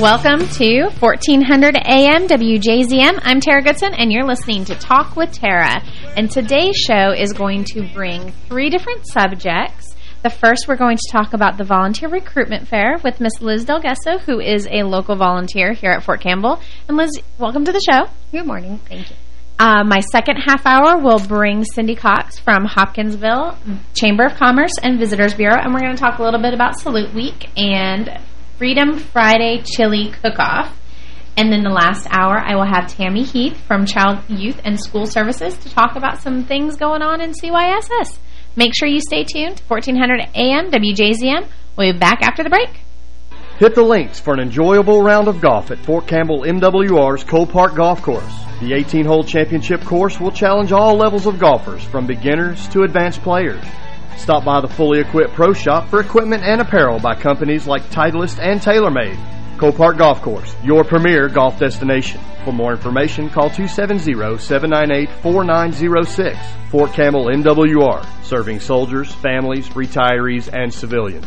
Welcome to 1400 AM WJZM. I'm Tara Goodson, and you're listening to Talk with Tara. And today's show is going to bring three different subjects. The first, we're going to talk about the Volunteer Recruitment Fair with Miss Liz Delgesso, who is a local volunteer here at Fort Campbell. And Liz, welcome to the show. Good morning. Thank you. Uh, my second half hour will bring Cindy Cox from Hopkinsville Chamber of Commerce and Visitors Bureau, and we're going to talk a little bit about Salute Week and Freedom Friday Chili Cook-Off. And then the last hour, I will have Tammy Heath from Child, Youth, and School Services to talk about some things going on in CYSS. Make sure you stay tuned. 1400 AM WJZM. We'll be back after the break. Hit the links for an enjoyable round of golf at Fort Campbell MWR's Cole Park Golf Course. The 18-hole championship course will challenge all levels of golfers, from beginners to advanced players. Stop by the fully equipped pro shop for equipment and apparel by companies like Titleist and TaylorMade. Cole Park Golf Course, your premier golf destination. For more information, call 270-798-4906. Fort Campbell MWR, serving soldiers, families, retirees, and civilians.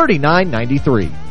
3993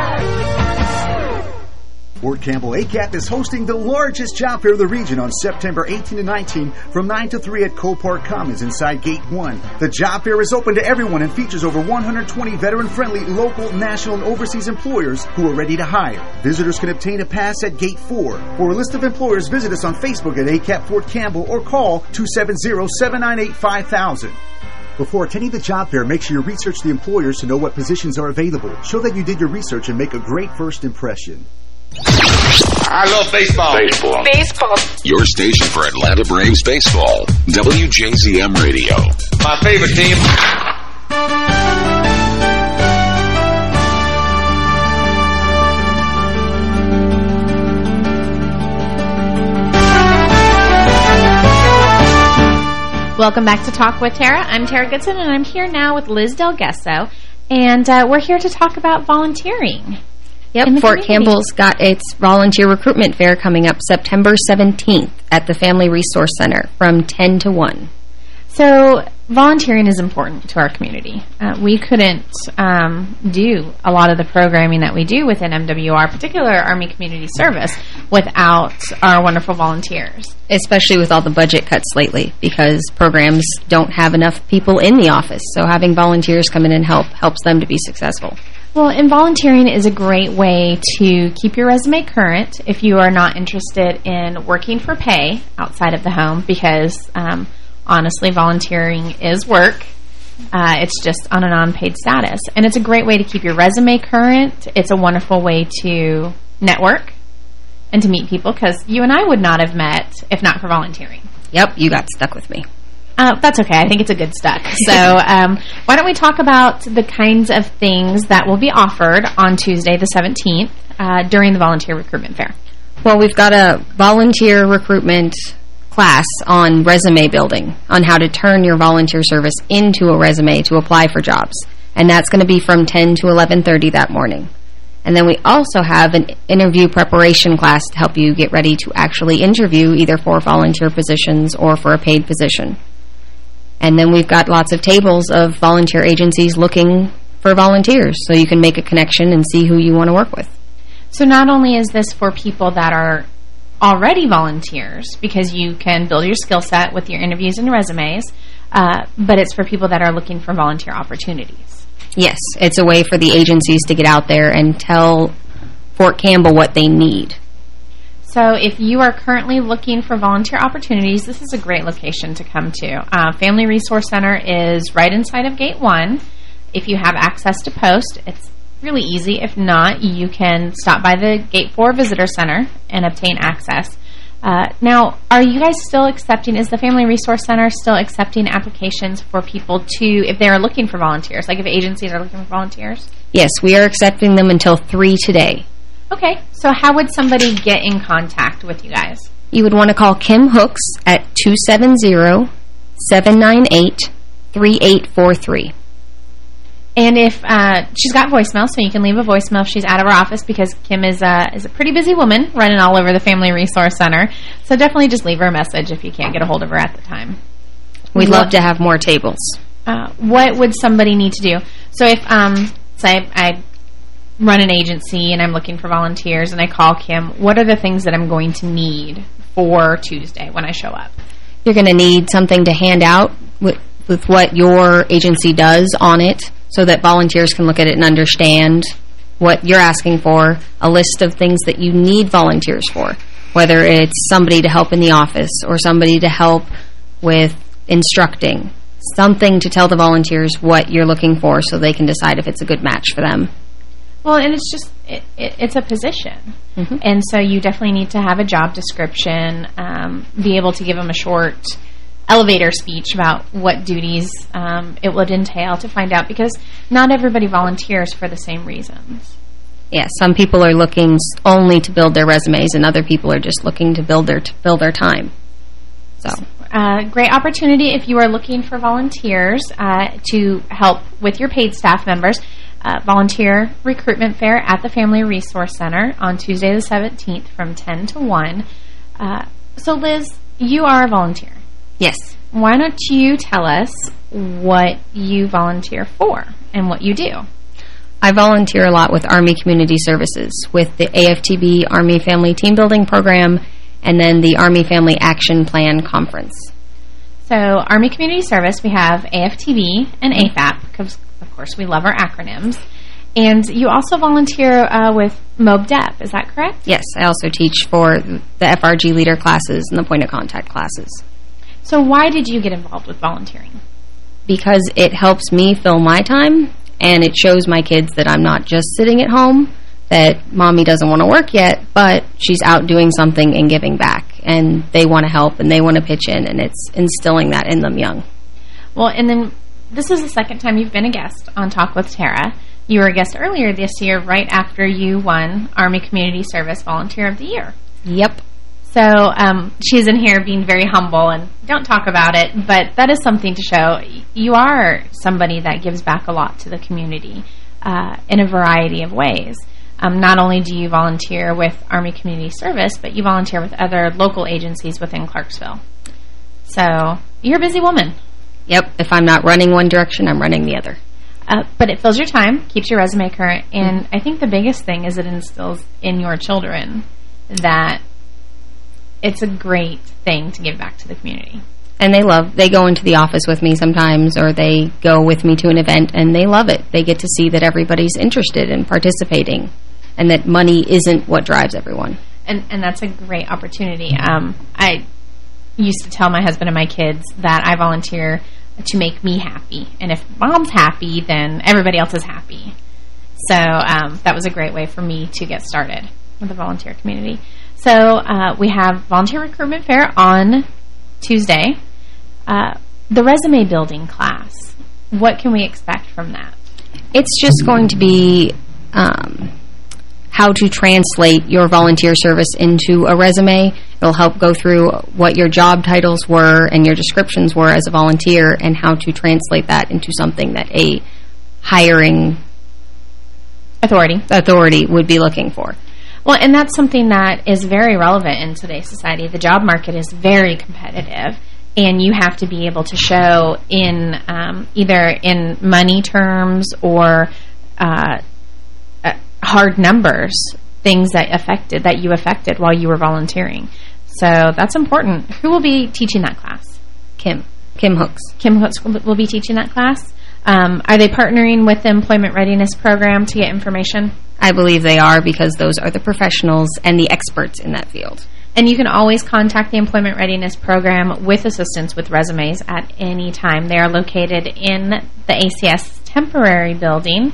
Fort Campbell ACAP is hosting the largest job fair of the region on September 18 to 19 from 9 to 3 at Cole Park Commons inside Gate 1. The job fair is open to everyone and features over 120 veteran-friendly local, national, and overseas employers who are ready to hire. Visitors can obtain a pass at Gate 4. For a list of employers, visit us on Facebook at ACAP Fort Campbell or call 270-798-5000. Before attending the job fair, make sure you research the employers to know what positions are available. Show that you did your research and make a great first impression. I love baseball. Baseball. Baseball. Your station for Atlanta Braves baseball. WJZM Radio. My favorite team. Welcome back to Talk with Tara. I'm Tara Goodson, and I'm here now with Liz Delgesso, and uh, we're here to talk about volunteering. Yep, Fort Campbell's got its volunteer recruitment fair coming up September 17th at the Family Resource Center from 10 to 1. So volunteering is important to our community. Uh, we couldn't um, do a lot of the programming that we do within MWR, particularly Army Community Service, without our wonderful volunteers. Especially with all the budget cuts lately, because programs don't have enough people in the office. So having volunteers come in and help helps them to be successful. Well, and volunteering is a great way to keep your resume current if you are not interested in working for pay outside of the home because um, – honestly, volunteering is work. Uh, it's just on an unpaid status. And it's a great way to keep your resume current. It's a wonderful way to network and to meet people because you and I would not have met if not for volunteering. Yep, you got stuck with me. Uh, that's okay. I think it's a good stuck. So um, why don't we talk about the kinds of things that will be offered on Tuesday the 17th uh, during the volunteer recruitment fair? Well, we've got a volunteer recruitment class on resume building, on how to turn your volunteer service into a resume to apply for jobs. And that's going to be from 10 to 11.30 that morning. And then we also have an interview preparation class to help you get ready to actually interview either for volunteer positions or for a paid position. And then we've got lots of tables of volunteer agencies looking for volunteers so you can make a connection and see who you want to work with. So not only is this for people that are already volunteers, because you can build your skill set with your interviews and resumes, uh, but it's for people that are looking for volunteer opportunities. Yes, it's a way for the agencies to get out there and tell Fort Campbell what they need. So if you are currently looking for volunteer opportunities, this is a great location to come to. Uh, Family Resource Center is right inside of Gate 1. If you have access to post, it's really easy. If not, you can stop by the Gate 4 Visitor Center and obtain access. Uh, now, are you guys still accepting, is the Family Resource Center still accepting applications for people to, if they're looking for volunteers, like if agencies are looking for volunteers? Yes, we are accepting them until 3 today. Okay, so how would somebody get in contact with you guys? You would want to call Kim Hooks at 270-798-3843. And if uh, she's got voicemail, so you can leave a voicemail if she's out of her office because Kim is a, is a pretty busy woman running all over the Family Resource Center. So definitely just leave her a message if you can't get a hold of her at the time. We'd love to have more tables. Uh, what would somebody need to do? So if, um, say, I run an agency and I'm looking for volunteers and I call Kim, what are the things that I'm going to need for Tuesday when I show up? You're going to need something to hand out with, with what your agency does on it so that volunteers can look at it and understand what you're asking for, a list of things that you need volunteers for, whether it's somebody to help in the office or somebody to help with instructing, something to tell the volunteers what you're looking for so they can decide if it's a good match for them. Well, and it's just, it, it, it's a position. Mm -hmm. And so you definitely need to have a job description, um, be able to give them a short elevator speech about what duties um, it would entail to find out because not everybody volunteers for the same reasons. Yeah, some people are looking only to build their resumes and other people are just looking to build their to build their time. So, uh, great opportunity if you are looking for volunteers uh, to help with your paid staff members. Uh, volunteer recruitment fair at the Family Resource Center on Tuesday the 17th from 10 to 1. Uh, so, Liz, you are a volunteer. Yes. Why don't you tell us what you volunteer for and what you do? I volunteer a lot with Army Community Services, with the AFTB Army Family Team Building Program, and then the Army Family Action Plan Conference. So, Army Community Service, we have AFTB and AFAP, of course, we love our acronyms. And you also volunteer uh, with MOBDEP, is that correct? Yes, I also teach for the FRG leader classes and the point of contact classes. So why did you get involved with volunteering? Because it helps me fill my time, and it shows my kids that I'm not just sitting at home, that mommy doesn't want to work yet, but she's out doing something and giving back, and they want to help, and they want to pitch in, and it's instilling that in them young. Well, and then this is the second time you've been a guest on Talk with Tara. You were a guest earlier this year, right after you won Army Community Service Volunteer of the Year. Yep. So um, she's in here being very humble and don't talk about it, but that is something to show. You are somebody that gives back a lot to the community uh, in a variety of ways. Um, not only do you volunteer with Army Community Service, but you volunteer with other local agencies within Clarksville. So you're a busy woman. Yep. If I'm not running one direction, I'm running the other. Uh, but it fills your time, keeps your resume current, and I think the biggest thing is it instills in your children that it's a great thing to give back to the community. And they love, they go into the office with me sometimes or they go with me to an event and they love it. They get to see that everybody's interested in participating and that money isn't what drives everyone. And and that's a great opportunity. Um, I used to tell my husband and my kids that I volunteer to make me happy. And if mom's happy, then everybody else is happy. So um, that was a great way for me to get started with the volunteer community. So uh, we have volunteer recruitment fair on Tuesday. Uh, the resume building class, what can we expect from that? It's just going to be um, how to translate your volunteer service into a resume. It'll help go through what your job titles were and your descriptions were as a volunteer and how to translate that into something that a hiring authority authority would be looking for. Well, and that's something that is very relevant in today's society. The job market is very competitive, and you have to be able to show in um, either in money terms or uh, hard numbers things that affected that you affected while you were volunteering. So that's important. Who will be teaching that class? Kim. Kim Hooks. Kim Hooks will be teaching that class. Um, are they partnering with the Employment Readiness Program to get information? I believe they are because those are the professionals and the experts in that field. And you can always contact the Employment Readiness Program with assistance with resumes at any time. They are located in the ACS temporary building,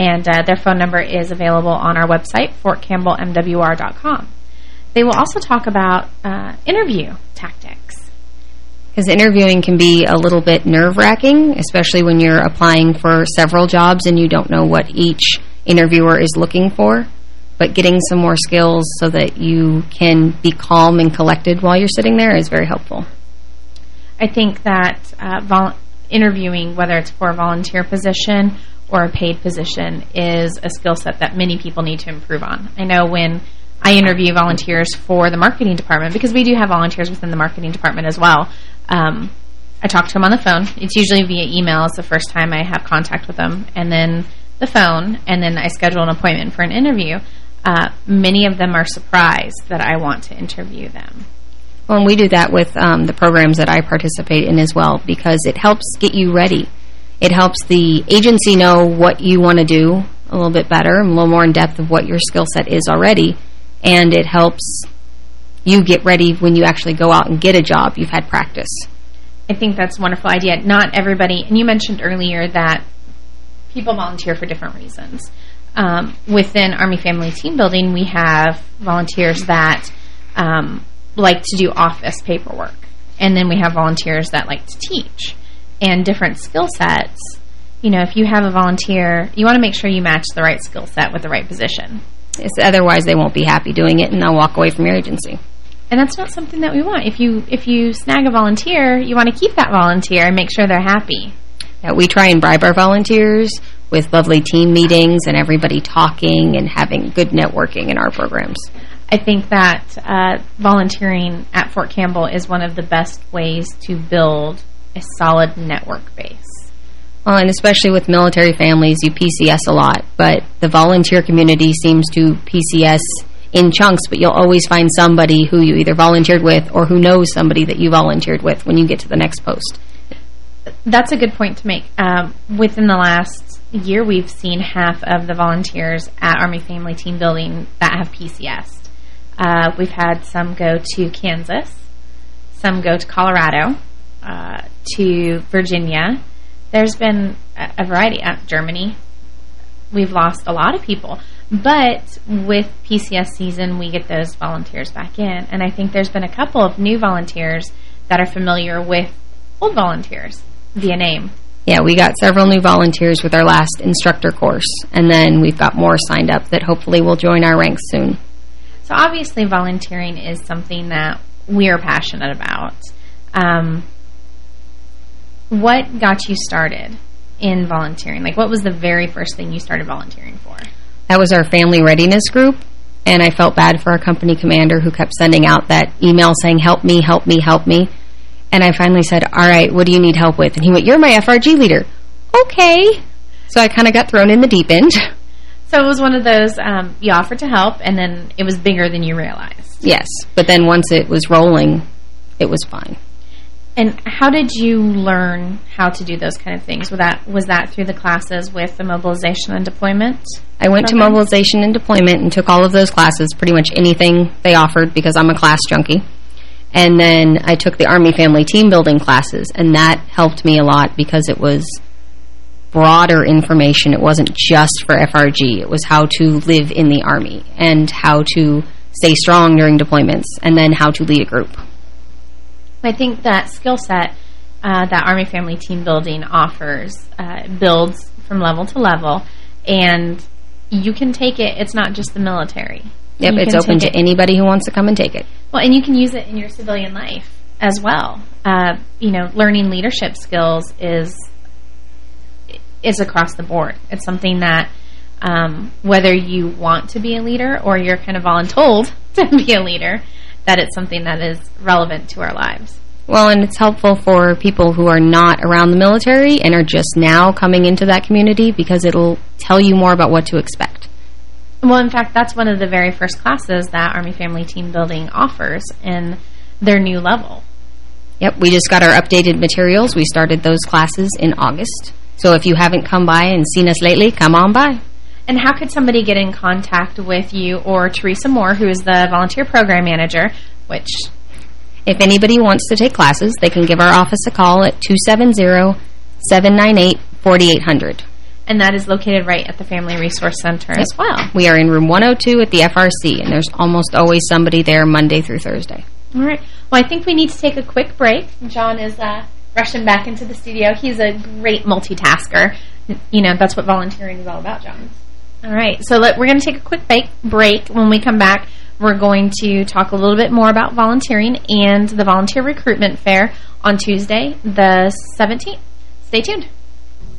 and uh, their phone number is available on our website, fortcampbellmwr.com. They will also talk about uh, interview tactics. Because interviewing can be a little bit nerve-wracking, especially when you're applying for several jobs and you don't know what each interviewer is looking for. But getting some more skills so that you can be calm and collected while you're sitting there is very helpful. I think that uh, interviewing, whether it's for a volunteer position or a paid position, is a skill set that many people need to improve on. I know when I interview volunteers for the marketing department, because we do have volunteers within the marketing department as well, um, I talk to them on the phone. It's usually via email. It's the first time I have contact with them. And then the phone, and then I schedule an appointment for an interview. Uh, many of them are surprised that I want to interview them. Well, and we do that with um, the programs that I participate in as well because it helps get you ready. It helps the agency know what you want to do a little bit better, a little more in depth of what your skill set is already, and it helps you get ready when you actually go out and get a job. You've had practice. I think that's a wonderful idea. Not everybody, and you mentioned earlier that people volunteer for different reasons. Um, within Army Family Team Building, we have volunteers that um, like to do office paperwork. And then we have volunteers that like to teach. And different skill sets, you know, if you have a volunteer, you want to make sure you match the right skill set with the right position. It's, otherwise, they won't be happy doing it, and they'll walk away from your agency. And that's not something that we want. If you if you snag a volunteer, you want to keep that volunteer and make sure they're happy. Yeah, we try and bribe our volunteers with lovely team meetings and everybody talking and having good networking in our programs. I think that uh, volunteering at Fort Campbell is one of the best ways to build a solid network base. Well, and especially with military families, you PCS a lot, but the volunteer community seems to PCS in chunks, but you'll always find somebody who you either volunteered with or who knows somebody that you volunteered with when you get to the next post. That's a good point to make. Um, within the last year, we've seen half of the volunteers at Army Family Team Building that have PCS. Uh, we've had some go to Kansas, some go to Colorado, uh, to Virginia. There's been a, variety. Uh, Germany. We've lost a lot of people. But with PCS season, we get those volunteers back in. And I think there's been a couple of new volunteers that are familiar with old volunteers via name. Yeah, we got several new volunteers with our last instructor course. And then we've got more signed up that hopefully will join our ranks soon. So obviously volunteering is something that we are passionate about. Um, what got you started in volunteering? Like, what was the very first thing you started volunteering for? That was our family readiness group, and I felt bad for our company commander who kept sending out that email saying, help me, help me, help me. And I finally said, all right, what do you need help with? And he went, you're my FRG leader. Okay. So I kind of got thrown in the deep end. So it was one of those, um, you offered to help, and then it was bigger than you realized. Yes, but then once it was rolling, it was fine. And how did you learn how to do those kind of things? Was that was that through the classes with the mobilization and deployment? I went program? to mobilization and deployment and took all of those classes, pretty much anything they offered because I'm a class junkie. And then I took the Army Family Team Building classes, and that helped me a lot because it was broader information. It wasn't just for FRG. It was how to live in the Army and how to stay strong during deployments and then how to lead a group. I think that skill set uh, that Army Family Team Building offers uh, builds from level to level, and you can take it. It's not just the military. Yep, you it's open to it. anybody who wants to come and take it. Well, and you can use it in your civilian life as well. Uh, you know, learning leadership skills is is across the board. It's something that um, whether you want to be a leader or you're kind of voluntold to be a leader, that it's something that is relevant to our lives. Well, and it's helpful for people who are not around the military and are just now coming into that community because it'll tell you more about what to expect. Well, in fact, that's one of the very first classes that Army Family Team Building offers in their new level. Yep, we just got our updated materials. We started those classes in August. So if you haven't come by and seen us lately, come on by. And how could somebody get in contact with you or Teresa Moore, who is the volunteer program manager, which... If anybody wants to take classes, they can give our office a call at 270-798-4800. And that is located right at the Family Resource Center yep. as well. We are in room 102 at the FRC, and there's almost always somebody there Monday through Thursday. All right. Well, I think we need to take a quick break. John is uh, rushing back into the studio. He's a great multitasker. You know, that's what volunteering is all about, John. All right. So let, we're going to take a quick break. When we come back, we're going to talk a little bit more about volunteering and the volunteer recruitment fair on Tuesday, the 17th. Stay tuned.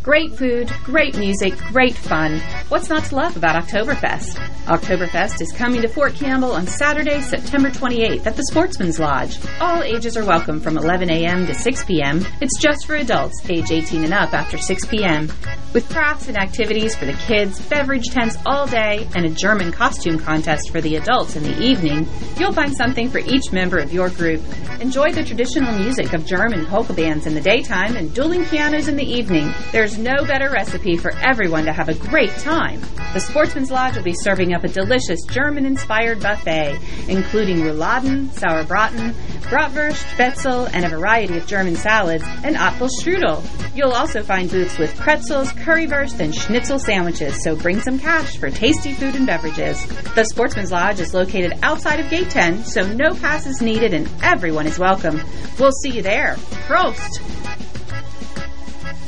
Great food, great music, great fun. What's not to love about Oktoberfest? Oktoberfest is coming to Fort Campbell on Saturday, September 28th at the Sportsman's Lodge. All ages are welcome from 11 a.m. to 6 p.m. It's just for adults, age 18 and up after 6 p.m. With crafts and activities for the kids, beverage tents all day, and a German costume contest for the adults in the evening, you'll find something for each member of your group. Enjoy the traditional music of German polka bands in the daytime and dueling pianos in the evening. There's no better recipe for everyone to have a great time. The Sportsman's Lodge will be serving up a delicious German-inspired buffet, including rouladen, sauerbraten, bratwurst, spätzle, and a variety of German salads, and Apfelstrudel. You'll also find booths with pretzels, currywurst, and schnitzel sandwiches, so bring some cash for tasty food and beverages. The Sportsman's Lodge is located outside of Gate 10, so no passes needed and everyone is welcome. We'll see you there. Prost!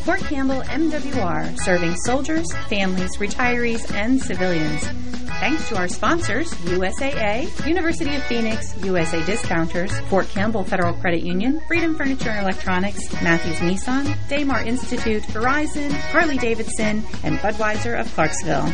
Fort Campbell MWR, serving soldiers, families, retirees, and civilians. Thanks to our sponsors, USAA, University of Phoenix, USA Discounters, Fort Campbell Federal Credit Union, Freedom Furniture and Electronics, Matthews Nissan, Daymar Institute, Verizon, Harley-Davidson, and Budweiser of Clarksville.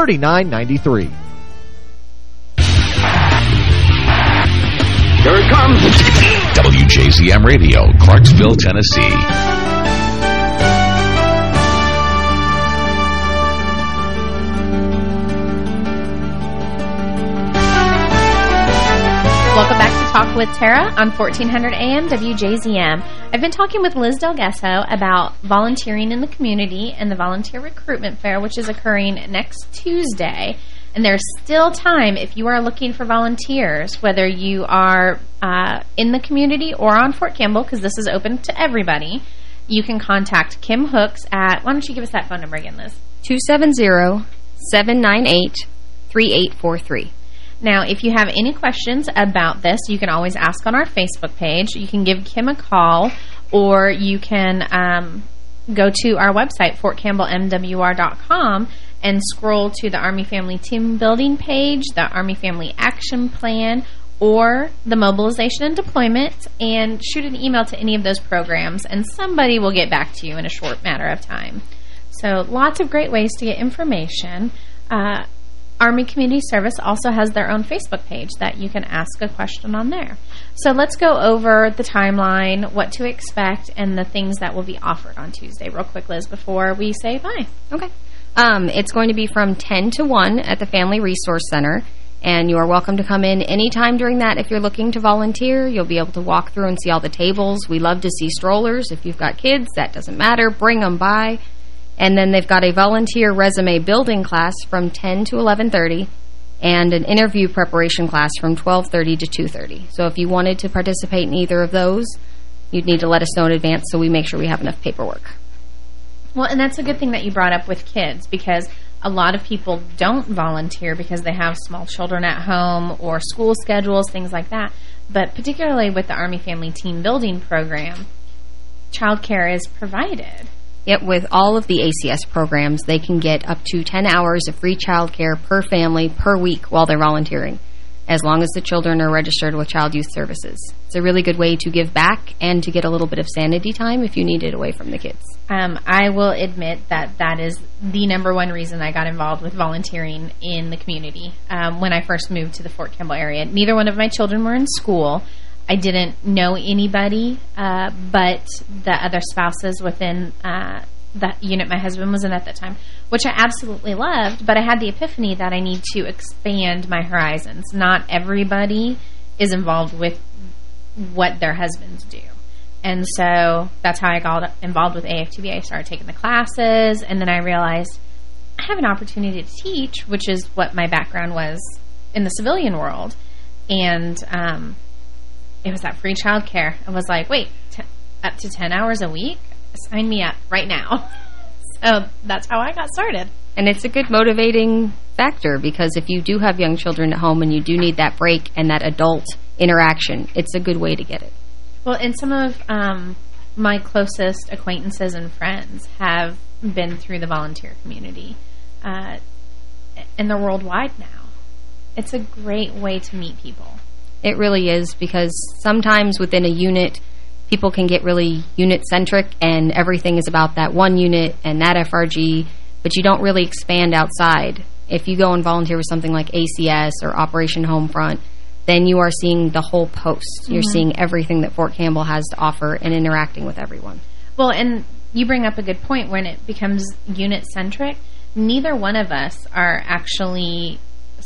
3993. Here it comes. WJZM Radio, Clarksville, Tennessee. With Tara on 1400 AM WJZM. I've been talking with Liz Delgesso about volunteering in the community and the volunteer recruitment fair, which is occurring next Tuesday. And there's still time if you are looking for volunteers, whether you are uh, in the community or on Fort Campbell, because this is open to everybody. You can contact Kim Hooks at, why don't you give us that phone number again, Liz? 270-798-3843. Now, if you have any questions about this, you can always ask on our Facebook page. You can give Kim a call, or you can um, go to our website, fortcampbellmwr.com, and scroll to the Army Family Team Building page, the Army Family Action Plan, or the mobilization and deployment, and shoot an email to any of those programs, and somebody will get back to you in a short matter of time. So lots of great ways to get information. Uh, Army Community Service also has their own Facebook page that you can ask a question on there. So let's go over the timeline, what to expect, and the things that will be offered on Tuesday real quick, Liz, before we say bye. Okay. Um, it's going to be from 10 to 1 at the Family Resource Center. And you are welcome to come in anytime during that if you're looking to volunteer. You'll be able to walk through and see all the tables. We love to see strollers. If you've got kids, that doesn't matter. Bring them by. And then they've got a volunteer resume building class from 10 to 11.30 and an interview preparation class from 12.30 to 2.30. So if you wanted to participate in either of those, you'd need to let us know in advance so we make sure we have enough paperwork. Well, and that's a good thing that you brought up with kids because a lot of people don't volunteer because they have small children at home or school schedules, things like that. But particularly with the Army Family Team Building Program, childcare is provided. Yet with all of the ACS programs, they can get up to 10 hours of free childcare per family per week while they're volunteering, as long as the children are registered with Child Youth Services. It's a really good way to give back and to get a little bit of sanity time if you need it away from the kids. Um, I will admit that that is the number one reason I got involved with volunteering in the community um, when I first moved to the Fort Campbell area. Neither one of my children were in school. I didn't know anybody uh, but the other spouses within uh, the unit my husband was in at that time, which I absolutely loved, but I had the epiphany that I need to expand my horizons. Not everybody is involved with what their husbands do. And so that's how I got involved with AFTB. I started taking the classes, and then I realized I have an opportunity to teach, which is what my background was in the civilian world. And um, it was that free childcare. I was like, wait, up to 10 hours a week? Sign me up right now. so that's how I got started. And it's a good motivating factor because if you do have young children at home and you do need that break and that adult interaction, it's a good way to get it. Well, and some of um, my closest acquaintances and friends have been through the volunteer community. Uh, and they're worldwide now. It's a great way to meet people. It really is because sometimes within a unit, people can get really unit-centric and everything is about that one unit and that FRG, but you don't really expand outside. If you go and volunteer with something like ACS or Operation Homefront, then you are seeing the whole post. You're Mhm. seeing everything that Fort Campbell has to offer and interacting with everyone. Well, and you bring up a good point when it becomes unit-centric. Neither one of us are actually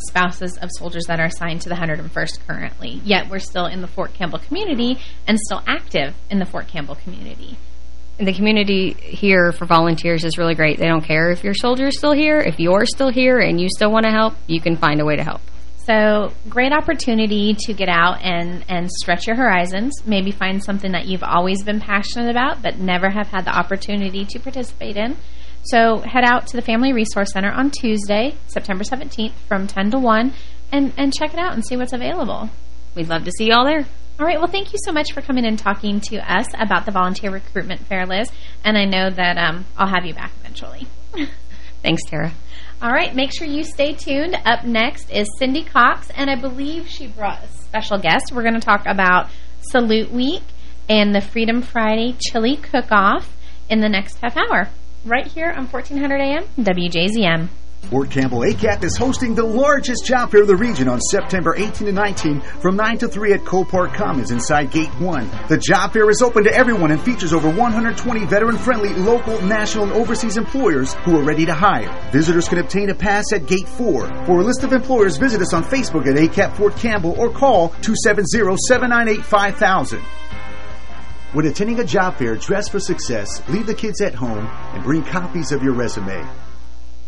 spouses of soldiers that are assigned to the 101st currently. Yet we're still in the Fort Campbell community and still active in the Fort Campbell community. And the community here for volunteers is really great. They don't care if your soldier is still here. If you're still here and you still want to help, you can find a way to help. So great opportunity to get out and, and stretch your horizons. Maybe find something that you've always been passionate about but never have had the opportunity to participate in. So head out to the Family Resource Center on Tuesday, September 17th from 10 to 1 and, and check it out and see what's available. We'd love to see you all there. All right. Well, thank you so much for coming and talking to us about the Volunteer Recruitment Fair, Liz. And I know that um, I'll have you back eventually. Thanks, Tara. All right, make sure you stay tuned. Up next is Cindy Cox, and I believe she brought a special guest. We're going to talk about Salute Week and the Freedom Friday Chili Cook-Off in the next half hour, right here on 1400 AM WJZM. Fort Campbell ACAP is hosting the largest job fair of the region on September 18 and 19 from 9 to 3 at Cole Park Commons inside Gate 1. The job fair is open to everyone and features over 120 veteran-friendly local, national, and overseas employers who are ready to hire. Visitors can obtain a pass at Gate 4. For a list of employers, visit us on Facebook at ACAP Fort Campbell or call 270-798-5000. When attending a job fair, dress for success, leave the kids at home, and bring copies of your resume.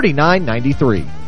3993.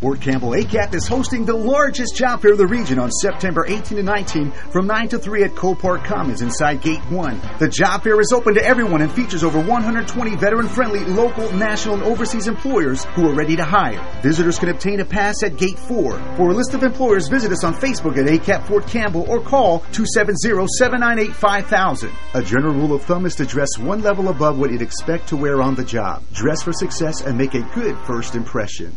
Fort Campbell ACAP is hosting the largest job fair of the region on September 18 to 19 from 9 to 3 at Cole Commons inside Gate 1. The job fair is open to everyone and features over 120 veteran-friendly local, national, and overseas employers who are ready to hire. Visitors can obtain a pass at Gate 4. For a list of employers, visit us on Facebook at ACAP Fort Campbell or call 270-798-5000. A general rule of thumb is to dress one level above what you'd expect to wear on the job. Dress for success and make a good first impression.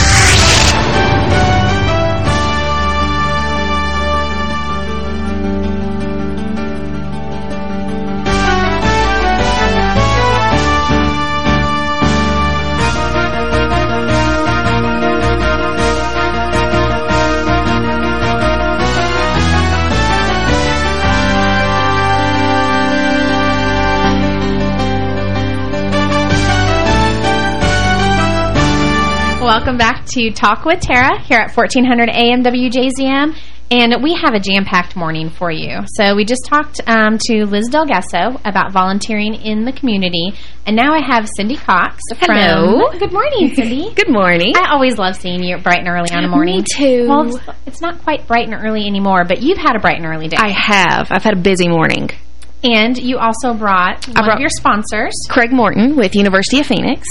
To Talk with Tara here at 1400 AM WJZM. And we have a jam-packed morning for you. So we just talked um, to Liz Del Gasso about volunteering in the community. And now I have Cindy Cox. Hello. From, good morning, Cindy. Good morning. I always love seeing you bright and early on a morning. Me too. Well, it's, it's not quite bright and early anymore, but you've had a bright and early day. I have. I've had a busy morning. And you also brought one brought- of your sponsors. Craig Morton with University of Phoenix.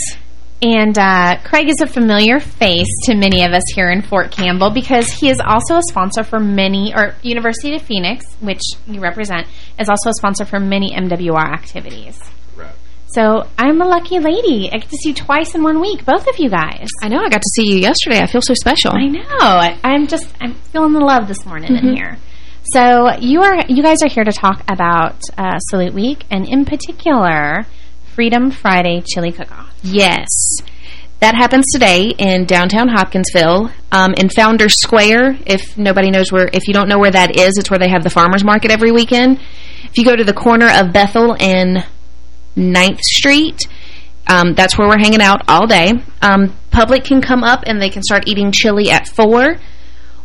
And uh, Craig is a familiar face to many of us here in Fort Campbell because he is also a sponsor for many, or University of Phoenix, which you represent, is also a sponsor for many MWR activities. So I'm a lucky lady. I get to see you twice in one week, both of you guys. I know. I got to see you yesterday. I feel so special. I know. I, I'm just I'm feeling the love this morning in Mhm. here. So you are you guys are here to talk about uh, Salute Week and in particular Freedom Friday Chili Cook-Off. Yes. That happens today in downtown Hopkinsville, um, in Founders Square. If nobody knows where, if you don't know where that is, it's where they have the farmers market every weekend. If you go to the corner of Bethel and 9th Street, um, that's where we're hanging out all day. Um, public can come up and they can start eating chili at 4.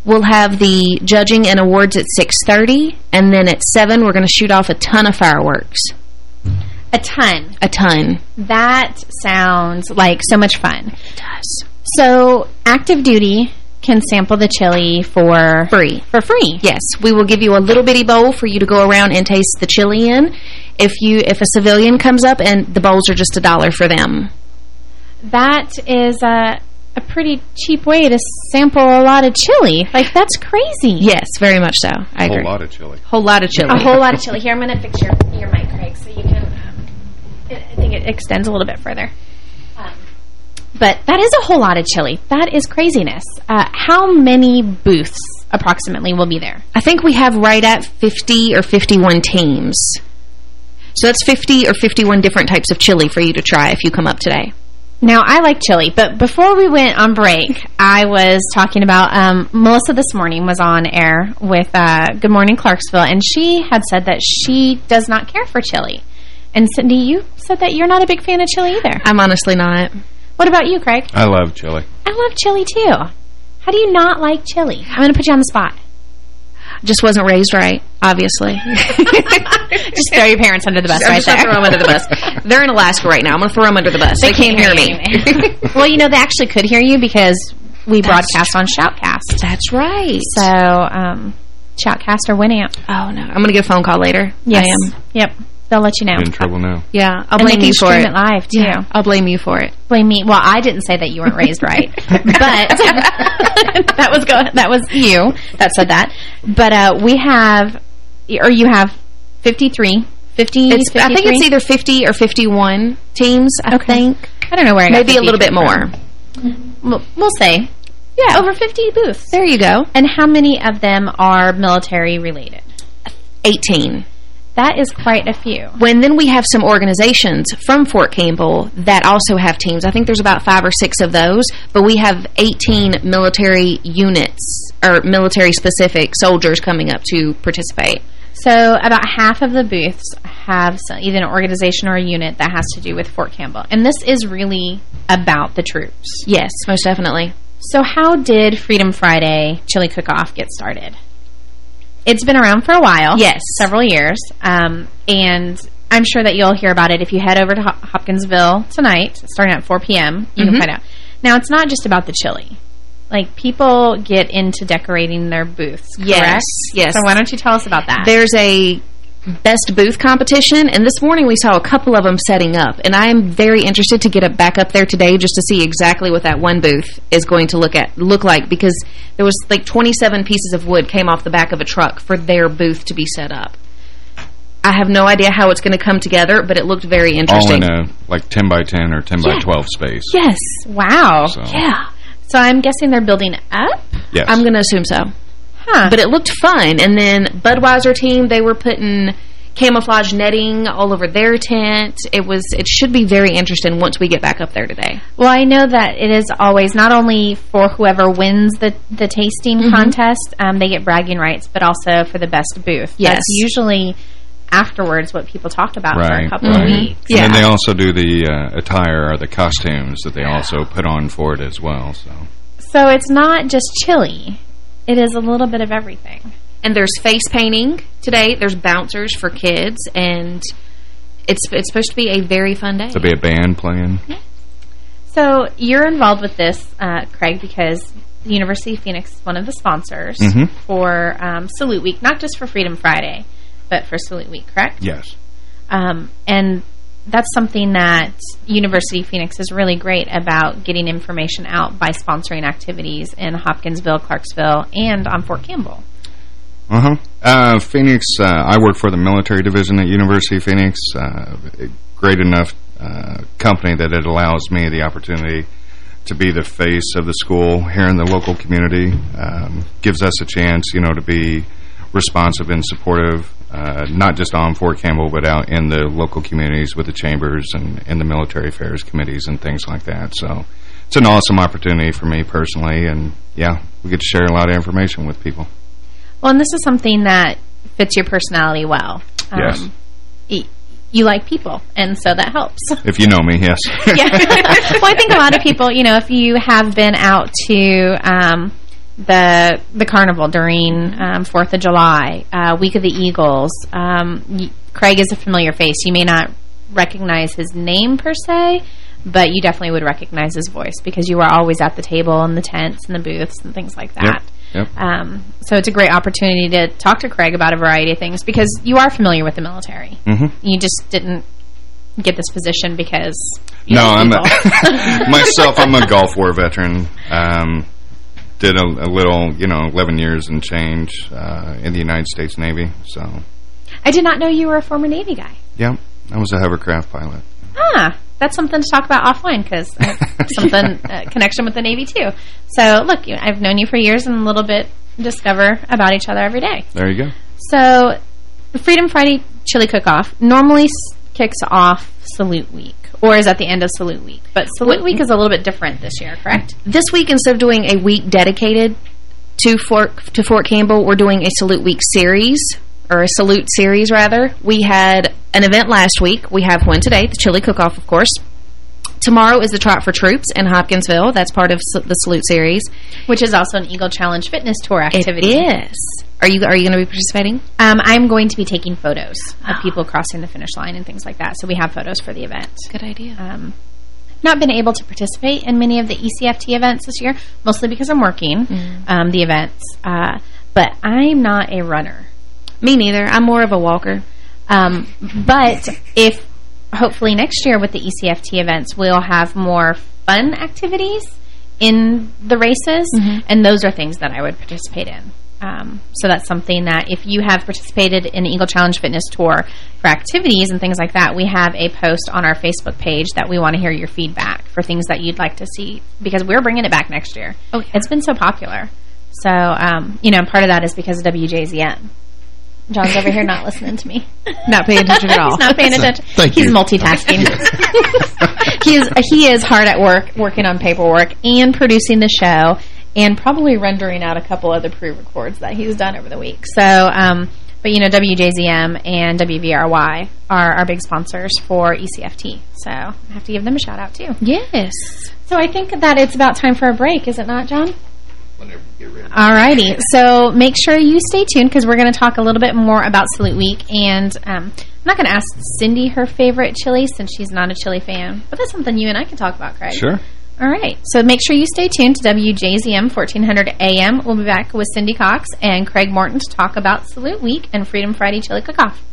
We'll have the judging and awards at 6.30, and then at 7 we're going to shoot off a ton of fireworks. A ton. A ton. That sounds like so much fun. It does. So active duty can sample the chili for Free. for free. Yes, we will give you a little bitty bowl for you to go around and taste the chili in. If you if a civilian comes up and the bowls are just a dollar for them. That is a a pretty cheap way to sample a lot of chili. Like that's crazy. Yes, very much so. I A whole agree. lot of chili. Whole lot of chili. A whole lot of chili. Here, I'm going to fix your, your mic, Craig, so you can... it extends a little bit further. Um, but that is a whole lot of chili. That is craziness. Uh, how many booths approximately will be there? I think we have right at 50 or 51 teams. So that's 50 or 51 different types of chili for you to try if you come up today. Now, I like chili, but before we went on break, I was talking about, um, Melissa this morning was on air with uh, Good Morning Clarksville, and she had said that she does not care for chili. And Cindy, you said that you're not a big fan of chili either. I'm honestly not. What about you, Craig? I love chili. I love chili, too. How do you not like chili? I'm going to put you on the spot. Just wasn't raised right, obviously. Just throw your parents under the bus I'm right just there. throw them under the bus. They're in Alaska right now. I'm going to throw them under the bus. They, can't hear me. well, you know, they actually could hear you because we broadcast on Shoutcast. That's right. So, um, Shoutcast or Winamp. Oh, no. I'm going to get a phone call later. Yes. I am. Yep. They'll let you know. in trouble now. Yeah, I'll And blame they can you for stream it. it live, too. Yeah, I'll blame you for it. Blame me. Well, I didn't say that you weren't raised right, but that was go that was you that said that. But uh, we have, or you have 53, 50, It's, I think it's either 50 or 51 teams, I think. I don't know where I got Maybe a little bit more. from. We'll, we'll say. Yeah. Over 50 booths. There you go. And how many of them are military related? 18. That is quite a few. When then we have some organizations from Fort Campbell that also have teams. I think there's about five or six of those, but we have 18 military units or military-specific soldiers coming up to participate. So about half of the booths have some, either an organization or a unit that has to do with Fort Campbell. And this is really about the troops. Yes, most definitely. So how did Freedom Friday Chili Cook-Off get started? It's been around for a while. Yes. Several years. Um, and I'm sure that you'll hear about it if you head over to Hop Hopkinsville tonight, starting at 4 p.m. You Mhm. can find out. Now, it's not just about the chili. Like, people get into decorating their booths, Yes, yes. So why don't you tell us about that? There's a best booth competition, and this morning we saw a couple of them setting up, and I am very interested to get it back up there today just to see exactly what that one booth is going to look at look like, because there was like 27 pieces of wood came off the back of a truck for their booth to be set up. I have no idea how it's going to come together, but it looked very interesting. All in a like 10 by 10 or 10 by 12 space. Yes. Wow. So- Yeah. So I'm guessing they're building up? Yes. I'm going to assume so. Huh. But it looked fun. And then Budweiser team, they were putting camouflage netting all over their tent. It was. It should be very interesting once we get back up there today. Well, I know that it is always not only for whoever wins the the tasting Mhm. contest, um, they get bragging rights, but also for the best booth. Yes. That's usually afterwards what people talk about for a couple right. of weeks. And then they also do the uh, attire or the costumes that they also put on for it as well. So So it's not just chili. It is a little bit of everything. And there's face painting today. There's bouncers for kids, and it's it's supposed to be a very fun day. There'll be a band playing. So you're involved with this, uh, Craig, because the University of Phoenix is one of the sponsors Mhm. for um, Salute Week, not just for Freedom Friday, but for Salute Week, correct? Yes. Um, and that's something that University Phoenix is really great about getting information out by sponsoring activities in Hopkinsville, Clarksville, and on Fort Campbell. Uh-huh. Uh, Phoenix, uh, I work for the military division at University of Phoenix. Uh, great enough uh, company that it allows me the opportunity to be the face of the school here in the local community. Um, gives us a chance, you know, to be responsive and supportive, uh, not just on Fort Campbell, but out in the local communities with the chambers and, in the military affairs committees and things like that. So it's an awesome opportunity for me personally, and yeah, we get to share a lot of information with people. Well, and this is something that fits your personality well. Yes. y- You like people, and so that helps. If you know me, yes. yeah. well, I think a lot of people, you know, if you have been out to um, the the carnival during um, Fourth of July, uh, Week of the Eagles, um, Craig is a familiar face. You may not recognize his name per se, but you definitely would recognize his voice because you were always at the table and the tents and the booths and things like that. Yep. Um, so it's a great opportunity to talk to Craig about a variety of things because you are familiar with the military. Mhm. You just didn't get this position because No, I'm a, myself. I'm a Gulf War veteran. Um, did a, a little, you know, 11 years and change uh, in the United States Navy. So, I did not know you were a former Navy guy. yeah, I was a hovercraft pilot. Ah, that's something to talk about offline because something uh, connection with the Navy too. So look, I've known you for years and a little bit discover about each other every day. There you go. So the Freedom Friday Chili Cook-Off normally kicks off Salute Week Or is at the end of Salute Week? But Salute Week is a little bit different this year, correct? This week, instead of doing a week dedicated to Fort, to Fort Campbell, we're doing a Salute Week series, or a Salute series, rather. We had an event last week. We have one today, the Chili Cook-Off, of course. Tomorrow is the Trot for Troops in Hopkinsville. That's part of the Salute series. Which is also an Eagle Challenge Fitness Tour activity. It is. Are you are you going to be participating? Um, I'm going to be taking photos of people crossing the finish line and things like that. So we have photos for the event. Good idea. Um, not been able to participate in many of the ECFT events this year, mostly because I'm working Mm. um, the events. Uh, but I'm not a runner. Me neither. I'm more of a walker. Um, but if hopefully next year with the ECFT events, we'll have more fun activities in the races, Mhm. and those are things that I would participate in. Um, so that's something that if you have participated in the Eagle Challenge Fitness Tour for activities and things like that, we have a post on our Facebook page that we want to hear your feedback for things that you'd like to see because we're bringing it back next year. Oh, It's been so popular. So, um, you know, part of that is because of WJZM. John's over here not listening to me. Not paying attention at all. He's not paying attention. Thank He's you. multitasking. he is he is hard at work working on paperwork and producing the show and probably rendering out a couple other pre-records that he's done over the week. So, um, but you know, WJZM and WVRY are our big sponsors for ECFT. So I have to give them a shout out too. Yes. So I think that it's about time for a break, is it not, John? Whenever you get ready. Alrighty, so make sure you stay tuned because we're going to talk a little bit more about Salute Week. And um, I'm not going to ask Cindy her favorite chili since she's not a chili fan, but that's something you and I can talk about, Craig. Sure. All right, so make sure you stay tuned to WJZM 1400 AM. We'll be back with Cindy Cox and Craig Morton to talk about Salute Week and Freedom Friday Chili Cook-Off.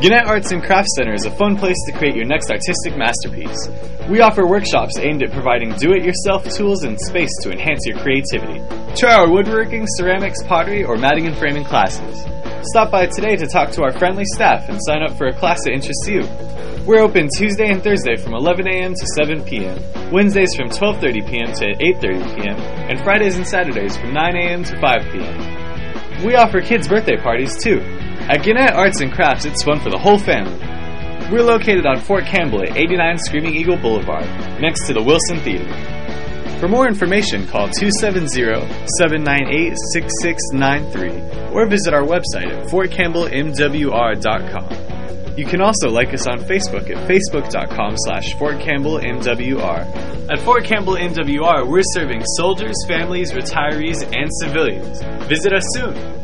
Gannett Arts and Crafts Center is a fun place to create your next artistic masterpiece. We offer workshops aimed at providing do-it-yourself tools and space to enhance your creativity. Try our woodworking, ceramics, pottery, or matting and framing classes. Stop by today to talk to our friendly staff and sign up for a class that interests you. We're open Tuesday and Thursday from 11 a.m. to 7 p.m., Wednesdays from 12.30 p.m. to 8.30 p.m., and Fridays and Saturdays from 9 a.m. to 5 p.m. We offer kids' birthday parties too. At Gannett Arts and Crafts, it's fun for the whole family. We're located on Fort Campbell at 89 Screaming Eagle Boulevard, next to the Wilson Theater. For more information, call 270-798-6693 or visit our website at fortcampbellmwr.com. You can also like us on Facebook at facebook.com slash fortcampbellmwr. At Fort Campbell MWR, we're serving soldiers, families, retirees, and civilians. Visit us soon.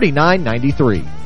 931-906-3993.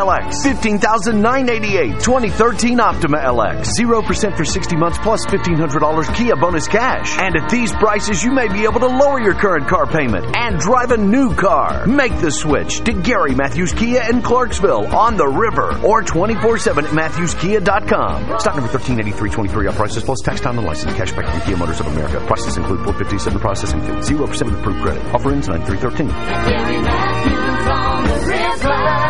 LX, $15,988. 2013 Optima LX, 0% for 60 months plus $1,500 Kia bonus cash. And at these prices, you may be able to lower your current car payment and drive a new car. Make the switch to Gary Matthews Kia in Clarksville on the river or 24-7 at MatthewsKia.com. Stock number 138323 on prices plus tax time and license. Cashback from Kia Motors of America. Prices include 457 processing fee. 0% with approved credit. Offer ends 9313. Gary Matthews on the river.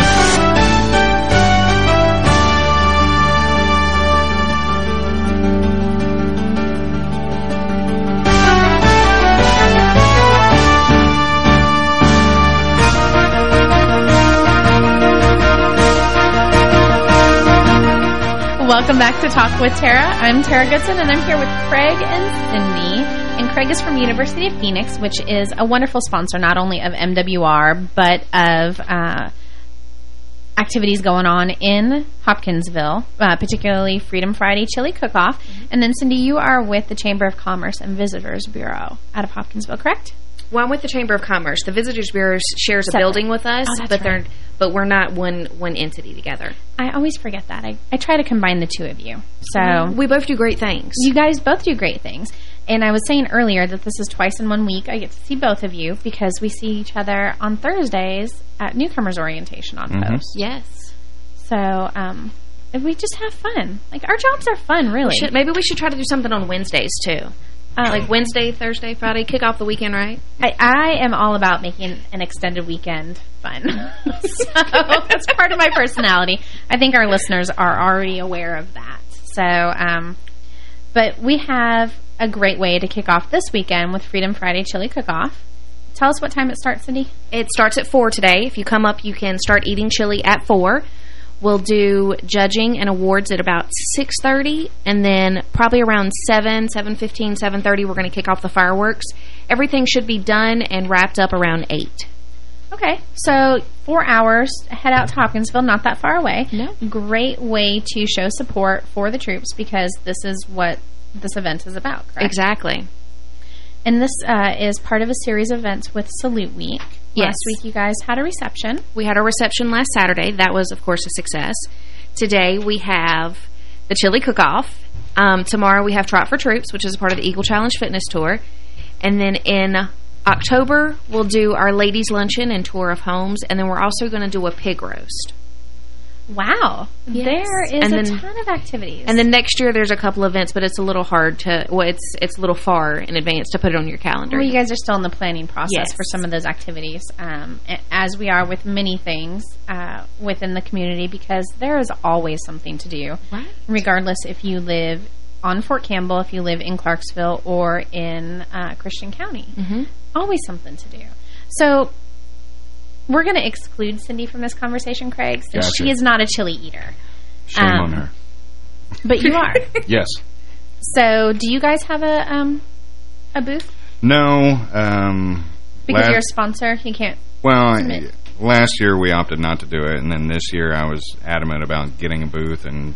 Welcome back to Talk with Tara. I'm Tara Goodson, and I'm here with Craig and Cindy. And Craig is from University of Phoenix, which is a wonderful sponsor not only of MWR, but of uh, activities going on in Hopkinsville, uh, particularly Freedom Friday Chili Cook-Off. And then, Cindy, you are with the Chamber of Commerce and Visitors Bureau out of Hopkinsville, correct? Well, I'm with the Chamber of Commerce. The Visitors Bureau shares a building with us, Oh, that's but they're but we're not one one entity together. I always forget that. I, I try to combine the two of you. So we both do great things. You guys both do great things. And I was saying earlier that this is twice in one week. I get to see both of you because we see each other on Thursdays at Newcomers Orientation on Mhm. Post. Yes. So um, we just have fun. Like, our jobs are fun, really. We should- maybe we should try to do something on Wednesdays too. Like Wednesday, Thursday, Friday, kick off the weekend, right? I, I am all about making an extended weekend fun. so that's part of my personality. I think our listeners are already aware of that. So, um, but we have a great way to kick off this weekend with Freedom Friday Chili Cook-Off. Tell us what time it starts, Cindy. It starts at 4 today. If you come up, you can start eating chili at 4. We'll do judging and awards at about 6.30, and then probably around 7, 7.15, 7.30, we're going to kick off the fireworks. Everything should be done and wrapped up around 8. Okay, so four hours, head out to Hopkinsville, not that far away. No. Great way to show support for the troops because this is what this event is about, correct? Exactly. And this uh, is part of a series of events with Salute Week. Yes. Last week you guys had a reception. We had a reception last Saturday. That was, of course, a success. Today we have the chili cook-off. Um, tomorrow we have Trot for Troops, which is a part of the Eagle Challenge Fitness Tour. And then in October, we'll do our ladies' luncheon and tour of homes. And then we're also going to do a pig roast. Wow. Yes. There is And a then- ton of activities. And then next year there's a couple events, but it's a little hard to, well, it's, it's a little far in advance to put it on your calendar. Well, you guys are still in the planning process Yes. for some of those activities, um, as we are with many things uh, within the community, because there is always something to do, Right. regardless if you live on Fort Campbell, if you live in Clarksville, or in uh, Christian County. Mhm. Always something to do. So we're going to exclude Cindy from this conversation, Craig, since Gotcha. she is not a chili eater. Shame Um, on her. But you are. Yes. so do you guys have a um, a booth? No. Um, Because you're a sponsor, you can't Well, submit. last year we opted not to do it, and then this year I was adamant about getting a booth and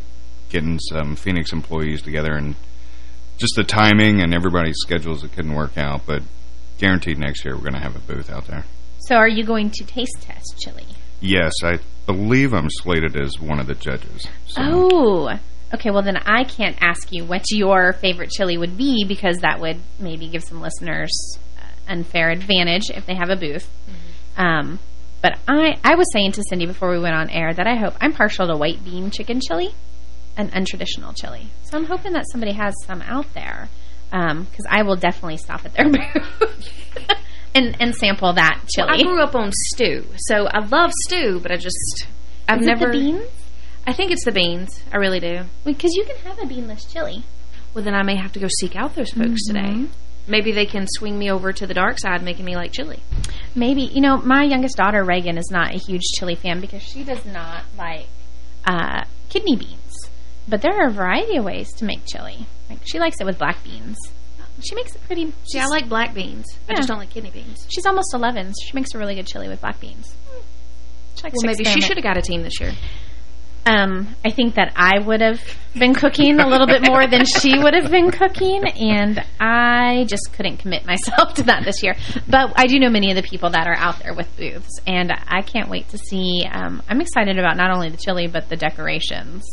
getting some Phoenix employees together, and just the timing and everybody's schedules it couldn't work out, but guaranteed next year we're going to have a booth out there. So are you going to taste test chili? Yes, I believe I'm slated as one of the judges. So. Oh, okay. Well, then I can't ask you what your favorite chili would be because that would maybe give some listeners uh, unfair advantage if they have a booth. Um, but I, I was saying to Cindy before we went on air that I hope I'm partial to white bean chicken chili, an untraditional chili. So I'm hoping that somebody has some out there because I will definitely stop at their booth and and sample that Well, chili. I grew up on stew, so I love stew, but I just I've Is it never the beans? I think it's the beans. I really do. Because you can have a beanless chili. Well, then I may have to go seek out those folks Mhm. today. Maybe they can swing me over to the dark side, making me like chili. Maybe, you know, my youngest daughter, Reagan, is not a huge chili fan because she does not like uh, kidney beans. But there are a variety of ways to make chili. Like She likes it with black beans. She makes it pretty... See, I like black beans. I just don't like kidney beans. She's almost 11, so she makes a really good chili with black beans. She Well, maybe she should have got a team this year. Um, I think that I would have been cooking a little bit more than she would have been cooking, and I just couldn't commit myself to that this year. But I do know many of the people that are out there with booths, and I can't wait to see. Um, I'm excited about not only the chili, but the decorations.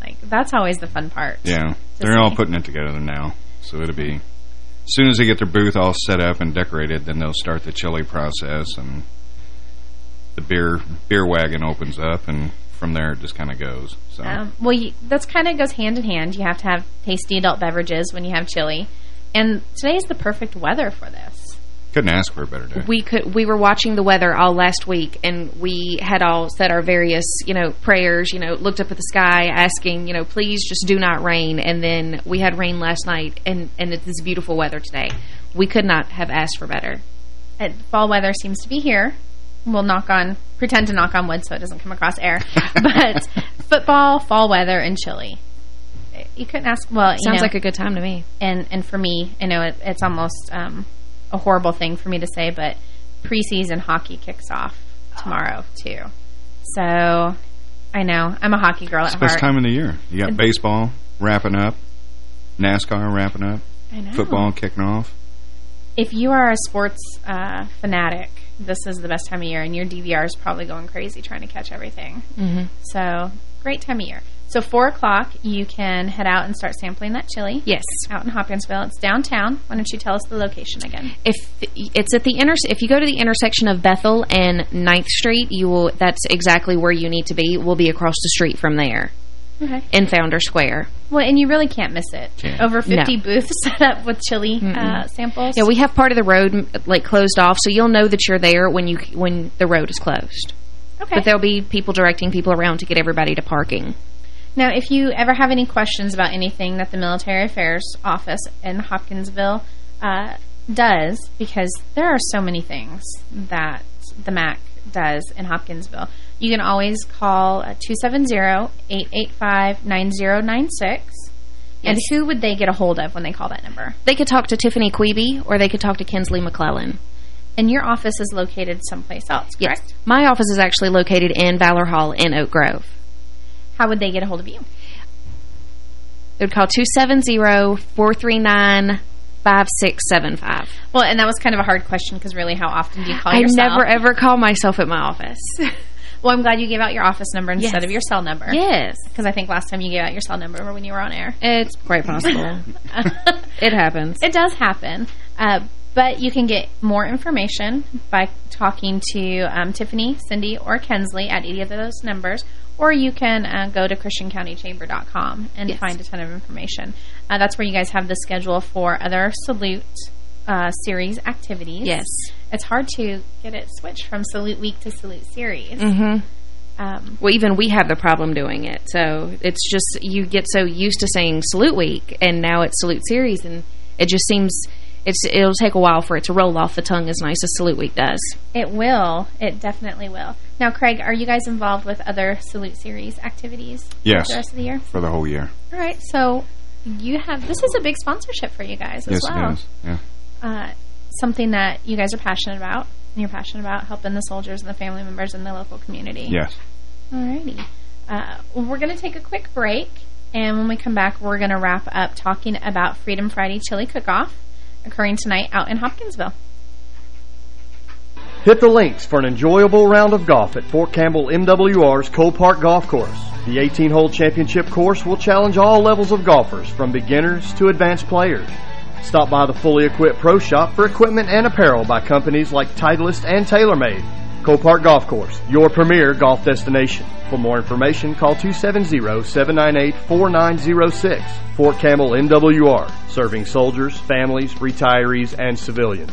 Like, that's always the fun part. Yeah, they're all putting it together now, so it'll be... As soon as they get their booth all set up and decorated, then they'll start the chili process, and the beer beer wagon opens up, and from there it just kind of goes. So Um, well, you, that's kind of goes hand in hand. You have to have tasty adult beverages when you have chili. And today is the perfect weather for this. Couldn't ask for a better day. We could we were watching the weather all last week, and we had all said our various you know prayers. You know, looked up at the sky, asking you know, please just do not rain. And then we had rain last night, and and it's this beautiful weather today. We could not have asked for better. Uh, fall weather seems to be here. We'll knock on, pretend to knock on wood so it doesn't come across air. but football, fall weather, and chili. you couldn't ask. Well, you Sounds know, like a good time to me. And and for me, I know it, it's almost um, a horrible thing for me to say, but preseason hockey kicks off tomorrow too. So I know I'm a hockey girl It's at the best time of the year. You got baseball wrapping up, NASCAR wrapping up, I know. football kicking off. If you are a sports uh, fanatic, this is the best time of year, and your DVR is probably going crazy trying to catch everything. Mhm. So great time of year. So four o'clock, you can head out and start sampling that chili. Yes, out in Hopkinsville. It's downtown. Why don't you tell us the location again? If it's at the inter if you go to the intersection of Bethel and 9th Street, you will that's exactly where you need to be. We'll be across the street from there Okay. in Founder Square. Well, and you really can't miss it. Can't. Over 50 No. booths set up with chili uh, Mm-mm. samples. Yeah, we have part of the road like closed off, so you'll know that you're there when you when the road is closed. Okay. But there'll be people directing people around to get everybody to parking. Now, if you ever have any questions about anything that the Military Affairs Office in Hopkinsville uh, does, because there are so many things that the MAC does in Hopkinsville, you can always call uh, 270-885-9096. And who would they get a hold of when they call that number? They could talk to Tiffany Queeby or they could talk to Kinsley McClellan. And your office is located someplace else, correct? Yes. My office is actually located in Valor Hall in Oak Grove. How would they get a hold of you? They would call 270-439-5675. Well, and that was kind of a hard question because really how often do you call I yourself? I never ever call myself at my office. Well, I'm glad you gave out your office number instead Yes. of your cell number. Yes. Because I think last time you gave out your cell number when you were on air. It's quite possible. it happens. It does happen. Uh, but you can get more information by talking to um, Tiffany, Cindy, or Kensley at any of those numbers. Or you can uh, go to ChristianCountyChamber.com and Yes. find a ton of information. Uh, that's where you guys have the schedule for other Salute uh, Series activities. Yes. It's hard to get it switched from Salute Week to Salute Series. Mm-hmm. Um, Well, even we have the problem doing it. So it's just you get so used to saying Salute Week, and now it's Salute Series, and it just seems it's it'll take a while for it to roll off the tongue as nice as Salute Week does. It will. It definitely will. Now, Craig, are you guys involved with other Salute Series activities Yes. the rest of the year? For the whole year. All right, so you have, this is a big sponsorship for you guys as yes, well. it is. Yeah. Uh, something that you guys are passionate about, and you're passionate about helping the soldiers and the family members in the local community. Yes. All righty. Uh, well, we're going to take a quick break, and when we come back, we're going to wrap up talking about Freedom Friday Chili Cook-Off occurring tonight out in Hopkinsville. Hit the links for an enjoyable round of golf at Fort Campbell MWR's Cole Park Golf Course. The 18-hole championship course will challenge all levels of golfers, from beginners to advanced players. Stop by the fully equipped pro shop for equipment and apparel by companies like Titleist and TaylorMade. Cole Park Golf Course, your premier golf destination. For more information, call 270-798-4906. Fort Campbell MWR, serving soldiers, families, retirees, and civilians.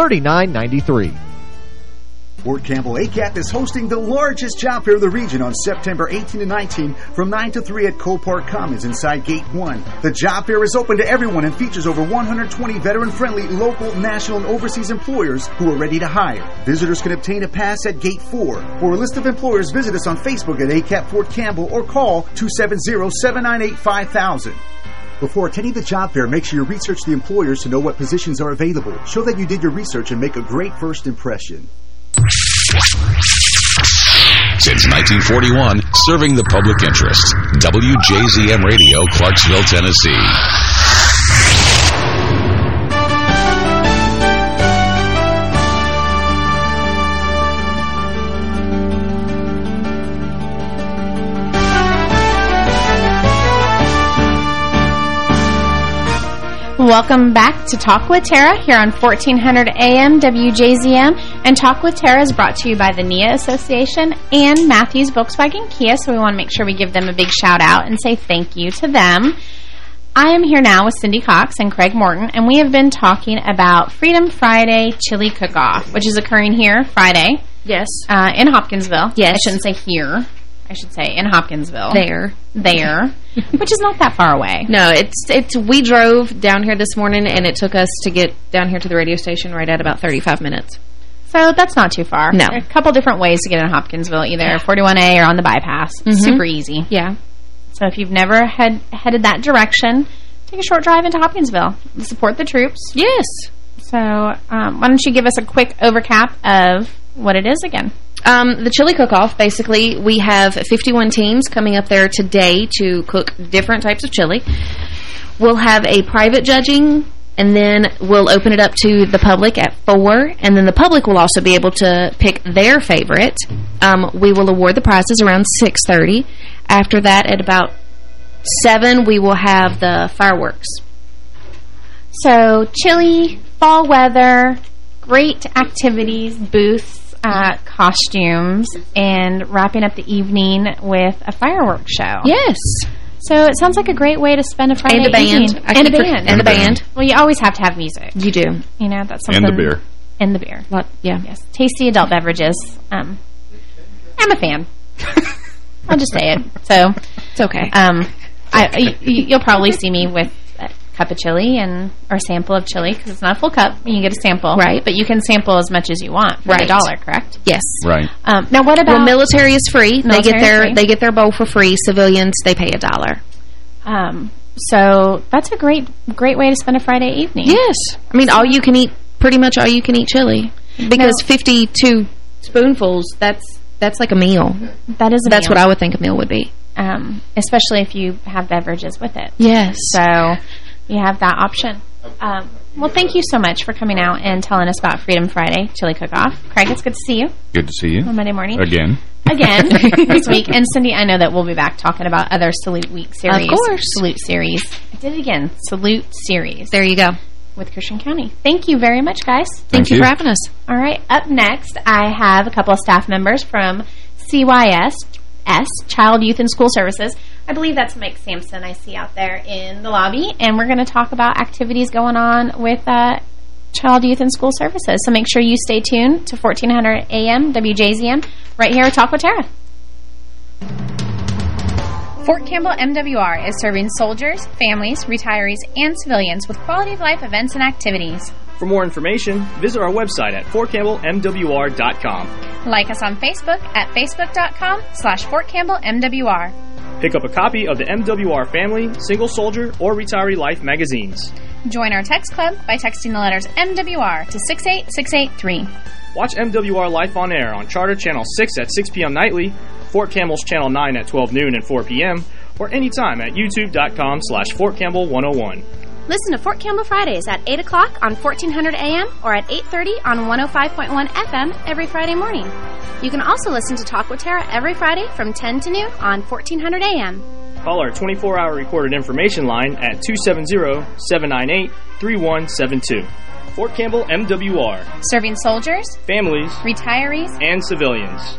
931-906-3993. Fort Campbell ACAP is hosting the largest job fair of the region on September 18 to 19 from 9 to 3 at Cole Park Commons inside Gate 1. The job fair is open to everyone and features over 120 veteran-friendly local, national, and overseas employers who are ready to hire. Visitors can obtain a pass at Gate 4. For a list of employers, visit us on Facebook at ACAP Fort Campbell or call 270-798-5000. Before attending the job fair, make sure you research the employers to know what positions are available. Show that you did your research and make a great first impression. Since 1941, serving the public interest. WJZM Radio, Clarksville, Tennessee. Welcome back to Talk with Tara here on 1400 AM WJZM. And Talk with Tara is brought to you by the NIA Association and Matthews Volkswagen Kia. So we want to make sure we give them a big shout out and say thank you to them. I am here now with Cindy Cox and Craig Morton, and we have been talking about Freedom Friday Chili Cook-Off, which is occurring here Friday. Yes. Uh, in Hopkinsville. Yes. I shouldn't say here. I should say in Hopkinsville. There. There. which is not that far away. No, it's it's. we drove down here this morning, and it took us to get down here to the radio station right at about 35 minutes. So that's not too far. No. There are a couple different ways to get in Hopkinsville, either 41A or on the bypass. Mhm. Super easy. Yeah. So if you've never had headed that direction, take a short drive into Hopkinsville. Support the troops. Yes. So um, why don't you give us a quick overcap of what it is again? Um, the chili cook-off, basically, we have 51 teams coming up there today to cook different types of chili. We'll have a private judging, and then we'll open it up to the public at 4, and then the public will also be able to pick their favorite. Um, we will award the prizes around 6.30. After that, at about 7, we will have the fireworks. So chilly, fall weather, great activities, booths, uh, costumes, and wrapping up the evening with a fireworks show. Yes. So it sounds like a great way to spend a Friday And a band. evening. I And a band. and a band. Well, you always have to have music. You do. You know, that's something. And the beer. And the beer. What? Yeah. Yes. Tasty adult beverages. Um, I'm a fan. I'll just say it. So It's okay. um, I, you, you'll probably see me with a cup of chili and or sample of chili because it's not a full cup. You get a sample, Right. But you can sample as much as you want for Right. a dollar, correct? Yes. Right. Um, now, what about Well, military is free. they get their free. they get their bowl for free. Civilians they pay a dollar. Um, so that's a great great way to spend a Friday evening. Yes. I mean, all you can eat, pretty much all you can eat chili. Because No. 52 spoonfuls, that's that's like a meal. That is a That's meal. what I would think a meal would be. Um, especially if you have beverages with it. Yes. So you have that option. Um, well, thank you so much for coming out and telling us about Freedom Friday Chili Cook-Off. Craig, it's good to see you Good to see you. on Monday morning. Again. Again this week. And Cindy, I know that we'll be back talking about other Salute Week series. Of course. Salute series. I did it again. Salute series. There you go. With Christian County. Thank you very much, guys. Thank, Thank you you. for having us. All right, up next, I have a couple of staff members from CYS, S, Child, Youth, and School Services. I believe that's Mike Sampson I see out there in the lobby, and we're going to talk about activities going on with uh, Child, Youth, and School Services. So make sure you stay tuned to 1400 AM WJZM right here at Talk with Tara. Fort Campbell MWR is serving soldiers, families, retirees, and civilians with quality of life events and activities. For more information, visit our website at fortcampbellmwr.com. Like us on Facebook at facebook.com slash Fort Campbell MWR. Pick up a copy of the MWR Family, Single Soldier, or Retiree Life magazines. Join our text club by texting the letters MWR to 68683. Watch MWR Life on Air on Charter Channel 6 at 6 p.m. nightly, Fort Campbell's Channel 9 at 12 noon and 4 p.m., or anytime at youtube.com slash fortcampbell101. Listen to Fort Campbell Fridays at 8 o'clock on 1400 AM or at 8.30 on 105.1 FM every Friday morning. You can also listen to Talk with Tara every Friday from 10 to noon on 1400 AM. Call our 24-hour recorded information line at 270-798-3172. Fort Campbell MWR. Serving soldiers, Families, retirees, and civilians.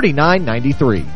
3993.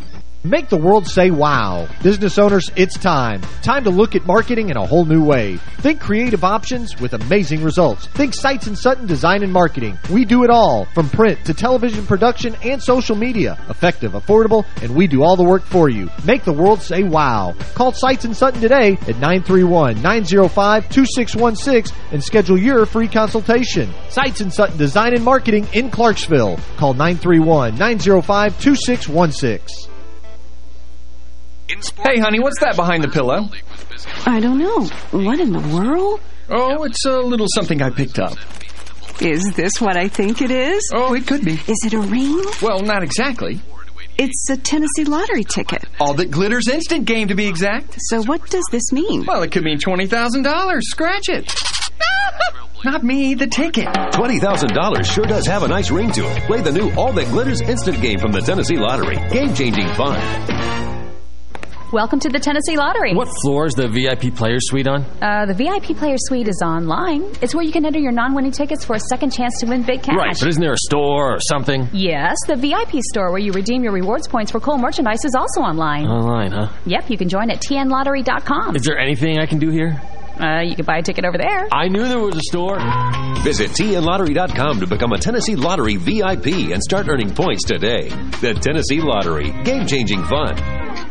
Make the world say wow. Business owners, it's time. Time to look at marketing in a whole new way. Think creative options with amazing results. Think Sights and Sutton Design and Marketing. We do it all, from print to television production and social media. Effective, affordable, and we do all the work for you. Make the world say wow. Call Sights and Sutton today at 931-905-2616 and schedule your free consultation. Sights and Sutton Design and Marketing in Clarksville. Call 931-905-2616. Hey, honey, what's that behind the pillow? I don't know. What in the world? Oh, it's a little something I picked up. Is this what I think it is? Oh, it could be. Is it a ring? Well, not exactly. It's a Tennessee lottery ticket. All that glitters instant game, to be exact. So what does this mean? Well, it could mean $20,000. Scratch it. Not me, the ticket. $20,000 sure does have a nice ring to it. Play the new All That Glitters instant game from the Tennessee Lottery. Game-changing fun. Welcome to the Tennessee Lottery. What floor is the VIP Player Suite on? Uh, the VIP Player Suite is online. It's where you can enter your non-winning tickets for a second chance to win big cash. Right, but isn't there a store or something? Yes, the VIP store where you redeem your rewards points for cool merchandise is also online. Online, huh? Yep, you can join at tnlottery.com. Is there anything I can do here? Uh, you can buy a ticket over there. I knew there was a store. Visit tnlottery.com to become a Tennessee Lottery VIP and start earning points today. The Tennessee Lottery. Game-changing fun.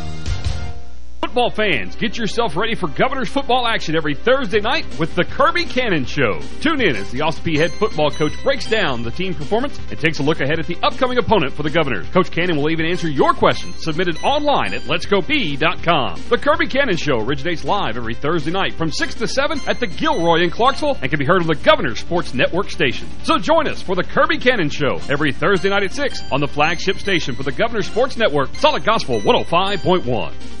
Football fans, get yourself ready for Governor's football action every Thursday night with the Kirby Cannon Show. Tune in as the Austin Peay head football coach breaks down the team performance and takes a look ahead at the upcoming opponent for the Governors. Coach Cannon will even answer your questions submitted online at letsgopeay.com. The Kirby Cannon Show originates live every Thursday night from 6 to 7 at the Gilroy in Clarksville and can be heard on the Governor Sports Network station. So join us for the Kirby Cannon Show every Thursday night at 6 on the flagship station for the Governor Sports Network, Solid Gospel 105.1.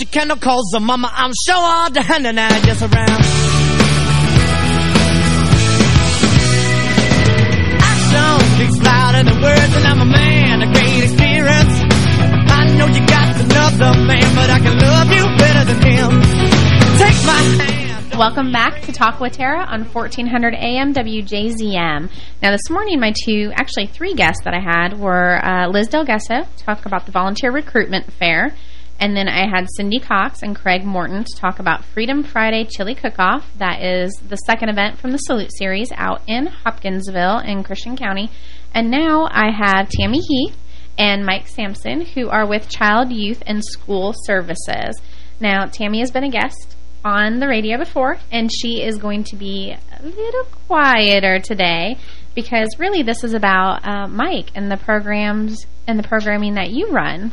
Your candle, cause the mama, I'm sure all the hand and I just around. Action speaks louder than words, and I'm a man of great experience. I know you got another man, but I can love you better than him. Take my hand. Welcome back to Talk with Tara on 1400 AM WJZM. Now this morning my two, actually three guests that I had were uh, Liz Del Gesso, talk about the Volunteer Recruitment Fair, and then I had Cindy Cox and Craig Morton to talk about Freedom Friday Chili Cook-Off. That is the second event from the Salute Series out in Hopkinsville in Christian County. And now I have Tammy Heath and Mike Sampson, who are with Child, Youth, and School Services. Now, Tammy has been a guest on the radio before, and she is going to be a little quieter today because really this is about uh, Mike and the programs and the programming that you run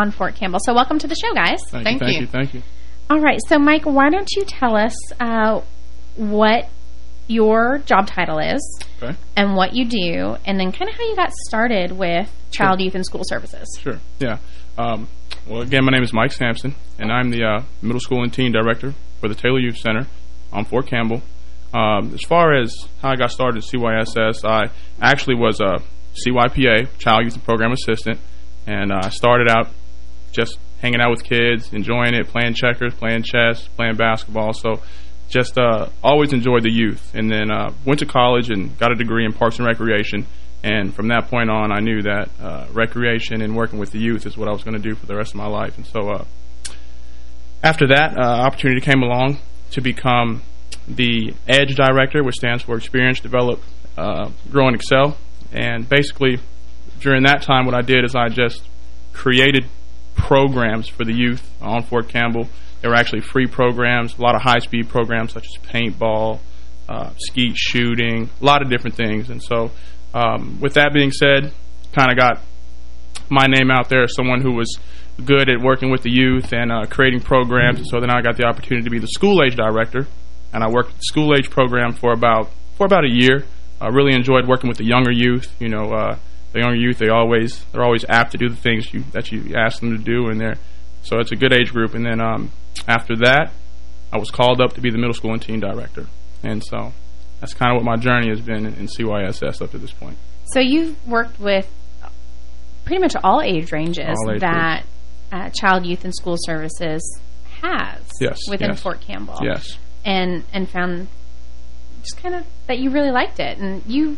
on Fort Campbell. So welcome to the show, guys. Thank, you, thank you, thank you. All right, so Mike, why don't you tell us uh, what your job title is Okay. and what you do, and then kind of how you got started with Child, Youth, and School Services. Sure, yeah. Um, well, again, my name is Mike Sampson, and I'm the uh, Middle School and Teen Director for the Taylor Youth Center on Fort Campbell. Um, as far as how I got started at CYSS, I actually was a CYPA, Child Youth and Program Assistant, and uh, I started out just hanging out with kids, enjoying it, playing checkers, playing chess, playing basketball. So just uh, always enjoyed the youth. And then uh, went to college and got a degree in Parks and Recreation. And from that point on, I knew that uh, recreation and working with the youth is what I was going to do for the rest of my life. And so uh, after that, uh, opportunity came along to become the EDGE Director, which stands for Experience, Develop, uh, Grow, and Excel. And basically, during that time, what I did is I just created programs for the youth on Fort Campbell. They were actually free programs, a lot of high-speed programs such as paintball, uh, skeet shooting, a lot of different things. And so um, with that being said, kind of got my name out there as someone who was good at working with the youth and uh, creating programs. And so then I got the opportunity to be the school-age director, and I worked the school-age program for about for about a year. I really enjoyed working with the younger youth. You know, uh, the younger youth they always they're always apt to do the things you that you ask them to do, and they're so it's a good age group. And then um, after that, I was called up to be the middle school and teen director, and so that's kind of what my journey has been in, in CYSS up to this point. So you've worked with pretty much all age ranges All age that uh, Child, Youth, and School Services has Yes, within yes. Fort Campbell. Yes. And, and found just kind of that you really liked it. And you,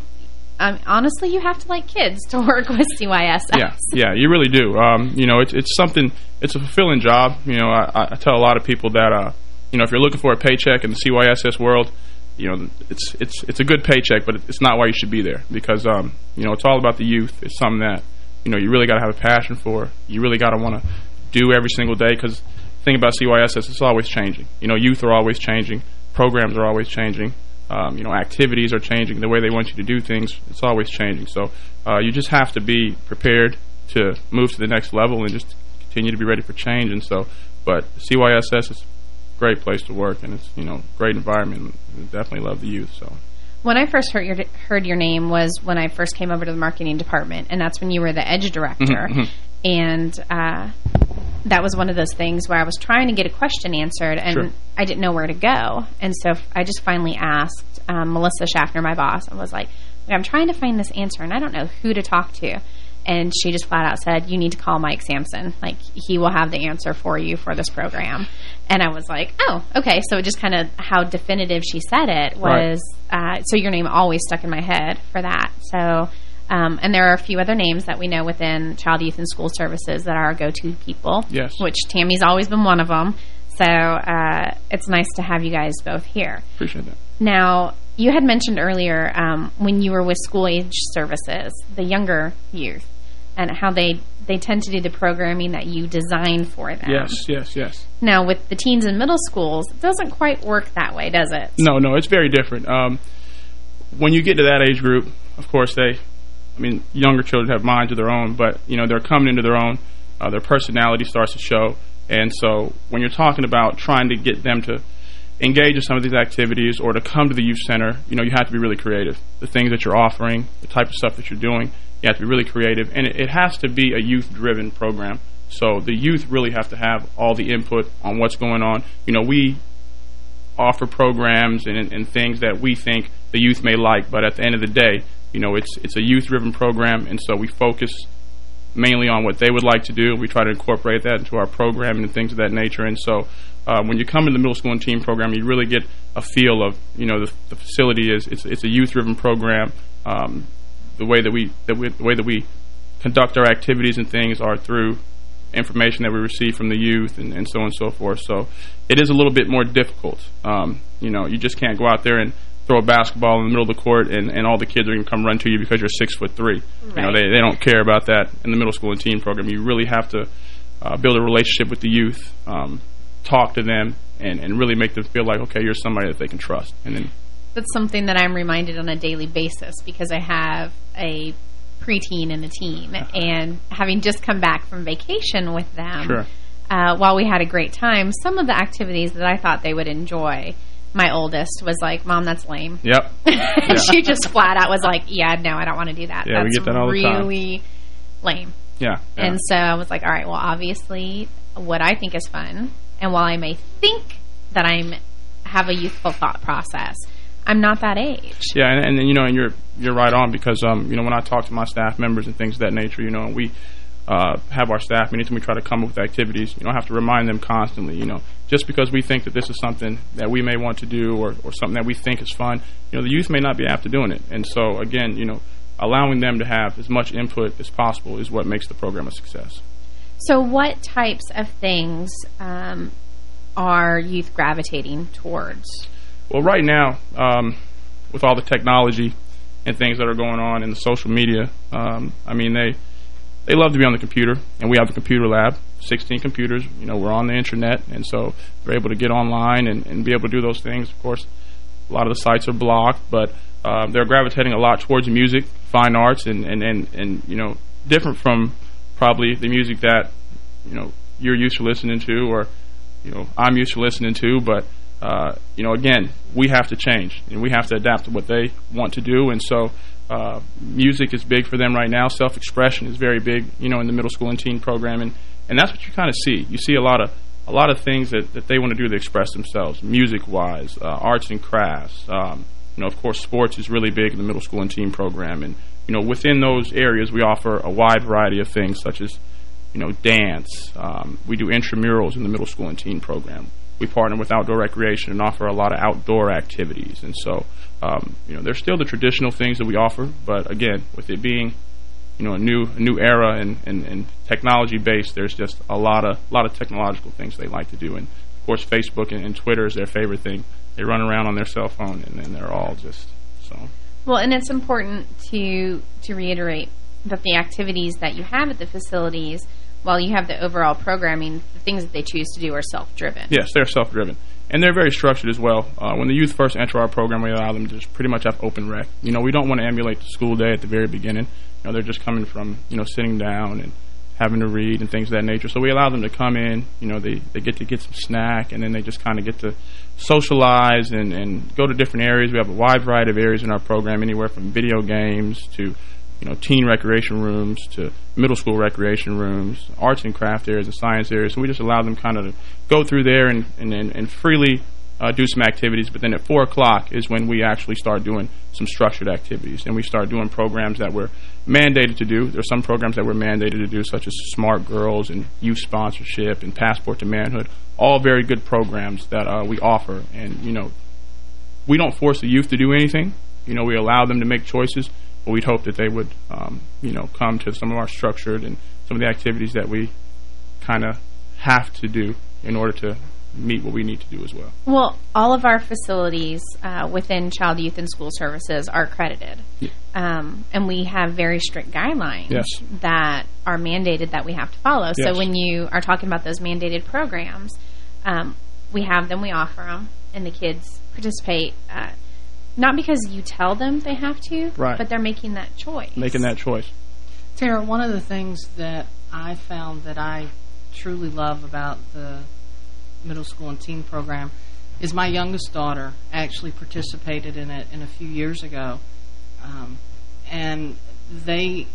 um, honestly, you have to like kids to work with CYSS. Yeah, yeah, you really do. Um, you know, it's it's something. It's a fulfilling job. You know, I, I tell a lot of people that, uh, you know, if you're looking for a paycheck in the CYSS world, you know, it's it's it's a good paycheck, but it's not why you should be there because, um, you know, it's all about the youth. It's something that, you know, you really got to have a passion for. You really got to want to do every single day because the thing about CYSS, it's always changing. You know, youth are always changing. Programs are always changing. Um, you know, activities are changing. The way they want you to do things, it's always changing. So uh, you just have to be prepared to move to the next level and just continue to be ready for change. And so, but CYSS is a great place to work, and it's you know great environment. We definitely love the youth. So When I first heard your heard your name was when I first came over to the marketing department, and that's when you were the Edge director. Mhm, mhm. And uh, that was one of those things where I was trying to get a question answered and Sure. I didn't know where to go. And so I just finally asked um, Melissa Schaffner, my boss, and was like, I'm trying to find this answer and I don't know who to talk to. And she just flat out said, you need to call Mike Sampson. Like, he will have the answer for you for this program. And I was like, oh, okay. So just kind of how definitive she said it Right. was, uh, so your name always stuck in my head for that. So, um, and there are a few other names that we know within Child, Youth, and School Services that are our go-to people. Yes. Which Tammy's always been one of them. So uh, it's nice to have you guys both here. Appreciate that. Now, you had mentioned earlier um, when you were with school age services, the younger youth, and how they, they tend to do the programming that you design for them. Yes, yes, yes. Now, with the teens and middle schools, it doesn't quite work that way, does it? No, no, it's very different. Um, when you get to that age group, of course, they, I mean, younger children have minds of their own, but, you know, they're coming into their own. Uh, their personality starts to show. And so when you're talking about trying to get them to engage in some of these activities or to come to the youth center, you know, you have to be really creative. The things that you're offering, the type of stuff that you're doing, you have to be really creative. And it, it has to be a youth-driven program. So the youth really have to have all the input on what's going on. You know, we offer programs and, and things that we think the youth may like, but at the end of the day, you know, it's it's a youth-driven program, and so we focus mainly on what they would like to do. We try to incorporate that into our programming and things of that nature. And so, uh, when you come in the middle school and teen program, you really get a feel of you know the, the facility is it's it's a youth-driven program. Um, the way that we that we, the way that we conduct our activities and things are through information that we receive from the youth and, and so on and so forth. So it is a little bit more difficult. Um, you know, you just can't go out there and throw a basketball in the middle of the court and, and all the kids are going to come run to you because you're six foot three. You know, they, they don't care about that in the middle school and teen program. You really have to uh, build a relationship with the youth, um, talk to them, and, and really make them feel like, okay, you're somebody that they can trust. And then That's something that I'm reminded on a daily basis because I have a preteen and a teen. And having just come back from vacation with them, Sure. uh, while we had a great time, some of the activities that I thought they would enjoy, my oldest was like, Mom, that's lame. Yep. And she just flat out was like, yeah, no, I don't want to do that. Yeah, we that's get that all the time. really lame. Yeah. yeah. And so I was like, all right, well, obviously what I think is fun, and while I may think that I'm have a youthful thought process, I'm not that age. Yeah, and, and, you know, and you're you're right on because um, you know when I talk to my staff members and things of that nature, you know, and we uh, have our staff and we try to come up with activities. You know, have to remind them constantly. You know, just because we think that this is something that we may want to do or or something that we think is fun, you know, the youth may not be apt to doing it. And so again, you know, allowing them to have as much input as possible is what makes the program a success. So what types of things um, are youth gravitating towards? Well, right now, um, with all the technology and things that are going on in the social media, um, I mean, they they love to be on the computer, and we have the computer lab, 16 computers. You know, we're on the internet, and so they're able to get online and, and be able to do those things. Of course, a lot of the sites are blocked, but um, they're gravitating a lot towards music, fine arts, and, and, and, and, you know, different from probably the music that, you know, you're used to listening to or, you know, I'm used to listening to, but, uh, you know, again, we have to change, and we have to adapt to what they want to do, and so uh, music is big for them right now. Self-expression is very big, you know, in the middle school and teen program, and, and that's what you kind of see. You see a lot of a lot of things that, that they want to do to express themselves, music-wise, uh, arts and crafts. Um, you know, of course, sports is really big in the middle school and teen program, and you know, within those areas, we offer a wide variety of things such as, you know, dance. Um, we do intramurals in the middle school and teen program. We partner with Outdoor Recreation and offer a lot of outdoor activities, and so um, you know, there's still the traditional things that we offer, but again, with it being you know a new a new era and, and, and technology based, there's just a lot of lot of technological things they like to do, and of course, Facebook and, and Twitter is their favorite thing. They run around on their cell phone, and, and they're all just so. Well, and it's important to to reiterate that the activities that you have at the facilities, while you have the overall programming, the things that they choose to do are self-driven. Yes, they're self-driven. And they're very structured as well. Uh, when the youth first enter our program, we allow them to just pretty much have open rec. You know, we don't want to emulate the school day at the very beginning. You know, they're just coming from, you know, sitting down and having to read and things of that nature. So we allow them to come in, you know, they, they get to get some snack, and then they just kind of get to socialize and, and go to different areas. We have a wide variety of areas in our program, anywhere from video games to, you know, teen recreation rooms to middle school recreation rooms, arts and craft areas and science areas. So we just allow them kind of to go through there and, and, and freely uh, do some activities. But then at 4 o'clock is when we actually start doing some structured activities. And we start doing programs that we're mandated to do. There's some programs that we're mandated to do, such as Smart Girls and Youth Sponsorship and Passport to Manhood. All very good programs that uh, we offer. And, you know, we don't force the youth to do anything. You know, we allow them to make choices, but we'd hope that they would, um, you know, come to some of our structured and some of the activities that we kind of have to do in order to meet what we need to do as well. Well, all of our facilities uh, within Child, Youth, and School Services are accredited. Yeah. Um, and we have very strict guidelines Yes. that are mandated that we have to follow. So when you are talking about those mandated programs, um, we have them, we offer them, and the kids participate. Uh, not because you tell them they have to, Right. but they're making that choice. Making that choice. Tara, one of the things that I found that I truly love about the middle school and teen program is my youngest daughter actually participated in it in a few years ago. Um, and they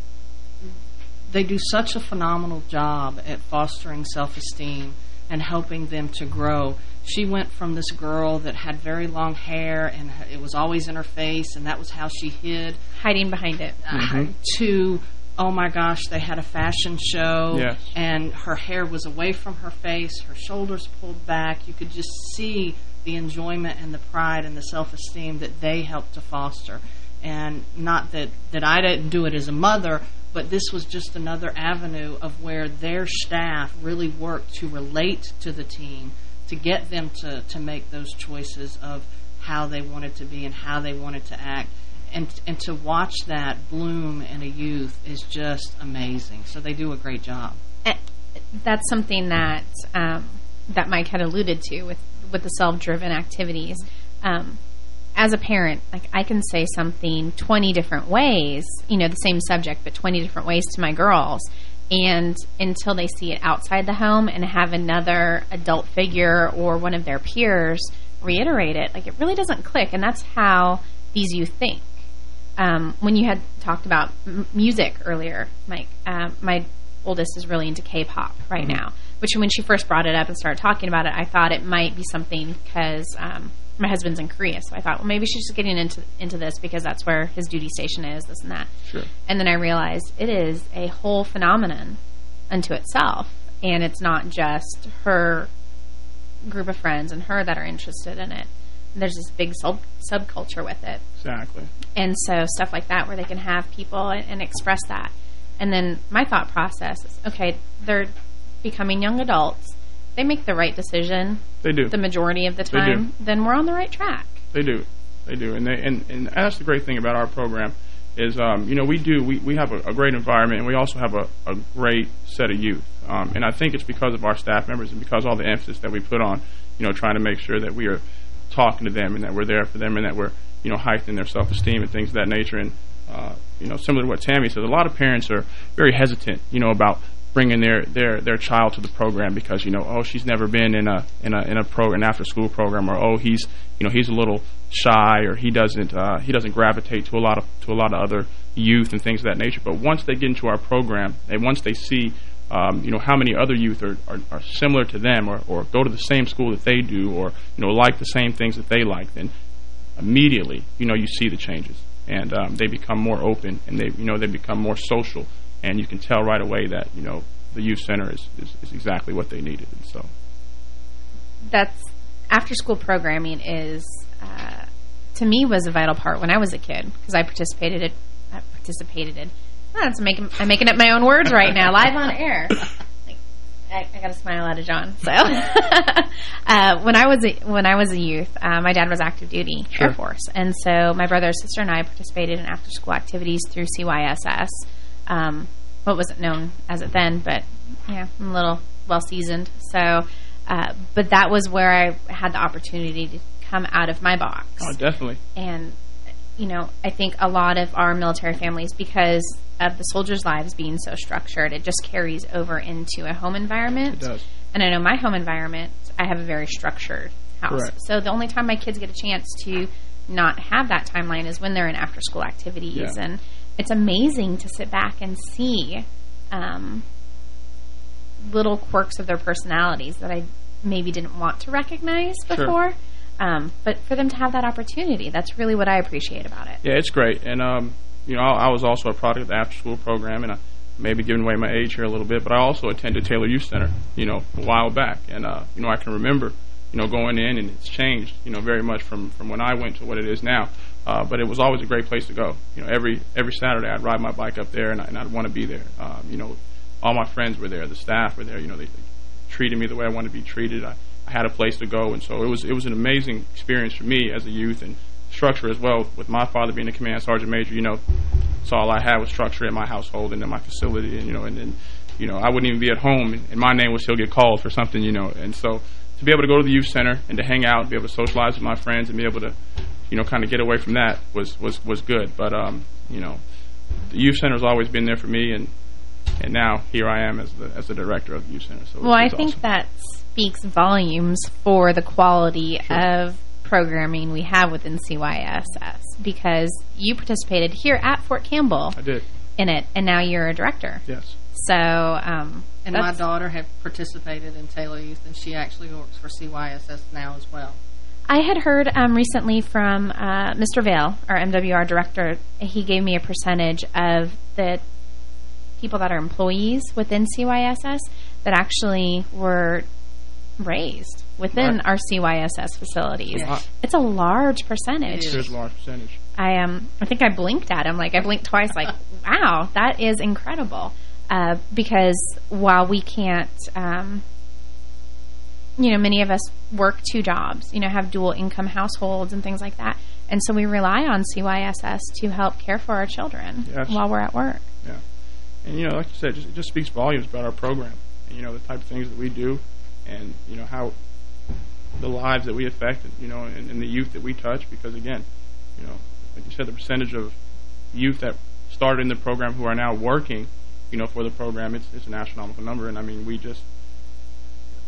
they do such a phenomenal job at fostering self-esteem and helping them to grow. She went from this girl that had very long hair and it was always in her face and that was how she hid. Hiding behind it. Mhm. To, oh my gosh, they had a fashion show Yes. and her hair was away from her face, her shoulders pulled back. You could just see the enjoyment and the pride and the self-esteem that they helped to foster. And not that, that I didn't do it as a mother, but this was just another avenue of where their staff really worked to relate to the team, to get them to, to make those choices of how they wanted to be and how they wanted to act. And, and to watch that bloom in a youth is just amazing. So they do a great job. Eh, that's something that um, that Mike had alluded to with with the self-driven activities. Um, as a parent, like I can say something 20 different ways, you know, the same subject, but 20 different ways to my girls. And until they see it outside the home and have another adult figure or one of their peers reiterate it, like it really doesn't click. And that's how these youth think. Um, when you had talked about m music earlier, Mike, um, my oldest is really into K-pop right Mhm. now. Which, when she first brought it up and started talking about it, I thought it might be something because um, my husband's in Korea, so I thought, well, maybe she's just getting into into this because that's where his duty station is, this and that. Sure. And then I realized it is a whole phenomenon unto itself, and it's not just her group of friends and her that are interested in it. There's this big sub subculture with it. Exactly. And so stuff like that where they can have people and, and express that. And then my thought process is, okay, they're becoming young adults. They make the right decision. They do. The majority of the time. Then we're on the right track. They do. They do. And they and, and that's the great thing about our program is, um, you know, we do, we, we have a, a great environment and we also have a, a great set of youth. Um, and I think it's because of our staff members and because all the emphasis that we put on, you know, trying to make sure that we are talking to them and that we're there for them and that we're, you know, heightening their self-esteem and things of that nature. And, uh, you know, similar to what Tammy said, a lot of parents are very hesitant, you know, about bringing their their their child to the program because you know oh she's never been in a in a in a pro an after school program or oh he's you know he's a little shy or he doesn't uh, he doesn't gravitate to a lot of to a lot of other youth and things of that nature but once they get into our program and once they see um, you know how many other youth are, are, are similar to them or, or go to the same school that they do or you know like the same things that they like then immediately you know you see the changes. And um, they become more open and they you know they become more social. And you can tell right away that you know the youth center is, is, is exactly what they needed. And so. That's after school programming is uh, to me was a vital part when I was a kid because I participated in, I participated in that's making I'm making up my own words right now live on air. I, I got a smile out of John. So uh, when I was a, when I was a youth, uh, my dad was active duty Sure. Air Force, and so my brother, sister, and I participated in after school activities through CYSS. Um, what wasn't known as it then, but yeah, I'm a little well seasoned. So, uh, but that was where I had the opportunity to come out of my box. oh definitely And, you know, I think a lot of our military families, because of the soldiers' lives being so structured, it just carries over into a home environment. It does. And I know my home environment, I have a very structured house. Correct. So the only time my kids get a chance to not have that timeline is when they're in after-school activities. Yeah. And it's amazing to sit back and see um, little quirks of their personalities that I maybe didn't want to recognize Sure. Um, but for them to have that opportunity, that's really what I appreciate about it. Yeah, it's great. And, um, you know, I, I was also a product of the after-school program, and I may be giving away my age here a little bit, but I also attended Taylor Youth Center, you know, a while back. And, uh, you know, I can remember, you know, going in, and it's changed, you know, very much from, from when I went to what it is now. Uh, but it was always a great place to go. You know, every every Saturday I'd ride my bike up there, and, I, and I'd want to be there. Um, you know, all my friends were there, the staff were there. You know, they, they treated me the way I wanted to be treated. I, I had a place to go, and so it was it was an amazing experience for me as a youth and structure as well. With my father being a command sergeant major, you know, so all I had was structure in my household and in my facility, and you know, and then you know I wouldn't even be at home, and, my name would still get called for something, you know, and so to be able to go to the youth center and to hang out, be able to socialize with my friends, and be able to you know kind of get away from that was was was good. But um, you know, the youth center has always been there for me, and and now here I am as the as the director of the youth center. So Well, I think awesome. that speaks volumes for the quality of programming we have within CYSS because you participated here at Fort Campbell I did. in it, and now you're a director. Yes. So, um, And my daughter had participated in Taylor Youth, and she actually works for CYSS now as well. I had heard um, recently from uh, Mr. Vale, our MWR director. He gave me a percentage of the people that are employees within CYSS that actually were raised within Right. our CYSS facilities. Yeah. It's a large percentage. It is a large percentage. I um I think I blinked at him like I blinked twice like wow that is incredible uh, because while we can't um, you know many of us work two jobs you know have dual income households and things like that and so we rely on CYSS to help care for our children Yes. while we're at work. And, you know, like you said, just, it just speaks volumes about our program and, you know, the type of things that we do and, you know, how the lives that we affect, you know, and, and the youth that we touch because, again, you know, like you said, the percentage of youth that started in the program who are now working, you know, for the program, it's, it's an astronomical number. And, I mean, we just,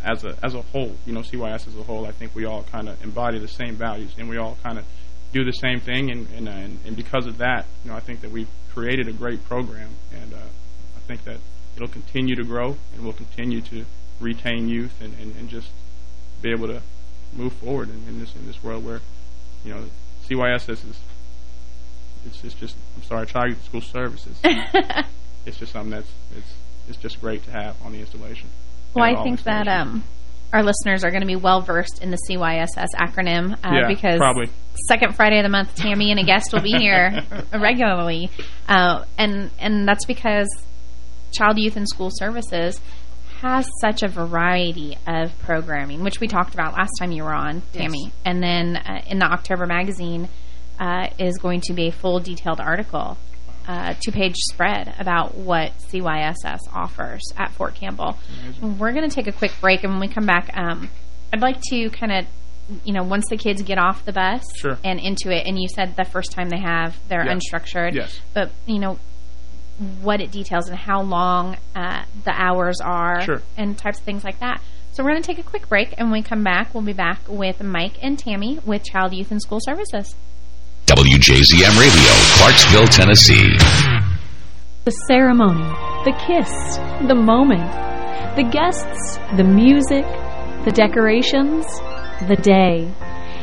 as a as a whole, you know, CYS as a whole, I think we all kind of embody the same values and we all kind of do the same thing. And, and, uh, and, and because of that, you know, I think that we've created a great program. And uh, I think that it'll continue to grow and we'll continue to retain youth and, and, and just be able to move forward in, in this in this world where, you know, CYSS is it's, it's just I'm sorry, child youth school services. it's just something that's it's it's just great to have on the installation. Well, I think that um, our listeners are going to be well versed in the CYSS acronym uh, Yeah, because probably. second Friday of the month, Tammy and a guest will be here regularly, uh, and and that's because Child, Youth, and School Services has such a variety of programming, which we talked about last time you were on, Yes. Tammy. And then uh, in the October magazine uh, is going to be a full detailed article, uh, two-page spread about what CYSS offers at Fort Campbell. We're going to take a quick break, and when we come back, um, I'd like to kind of, you know, once the kids get off the bus Sure. and into it, and you said the first time they have, they're Yeah. unstructured. Yes. But, you know, what it details and how long uh, the hours are Sure. and types of things like that. So we're going to take a quick break, and when we come back, we'll be back with Mike and Tammy with Child, Youth, and School Services. WJZM Radio, Clarksville, Tennessee. The ceremony, the kiss, the moment, the guests, the music, the decorations, the day.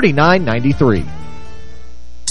3993.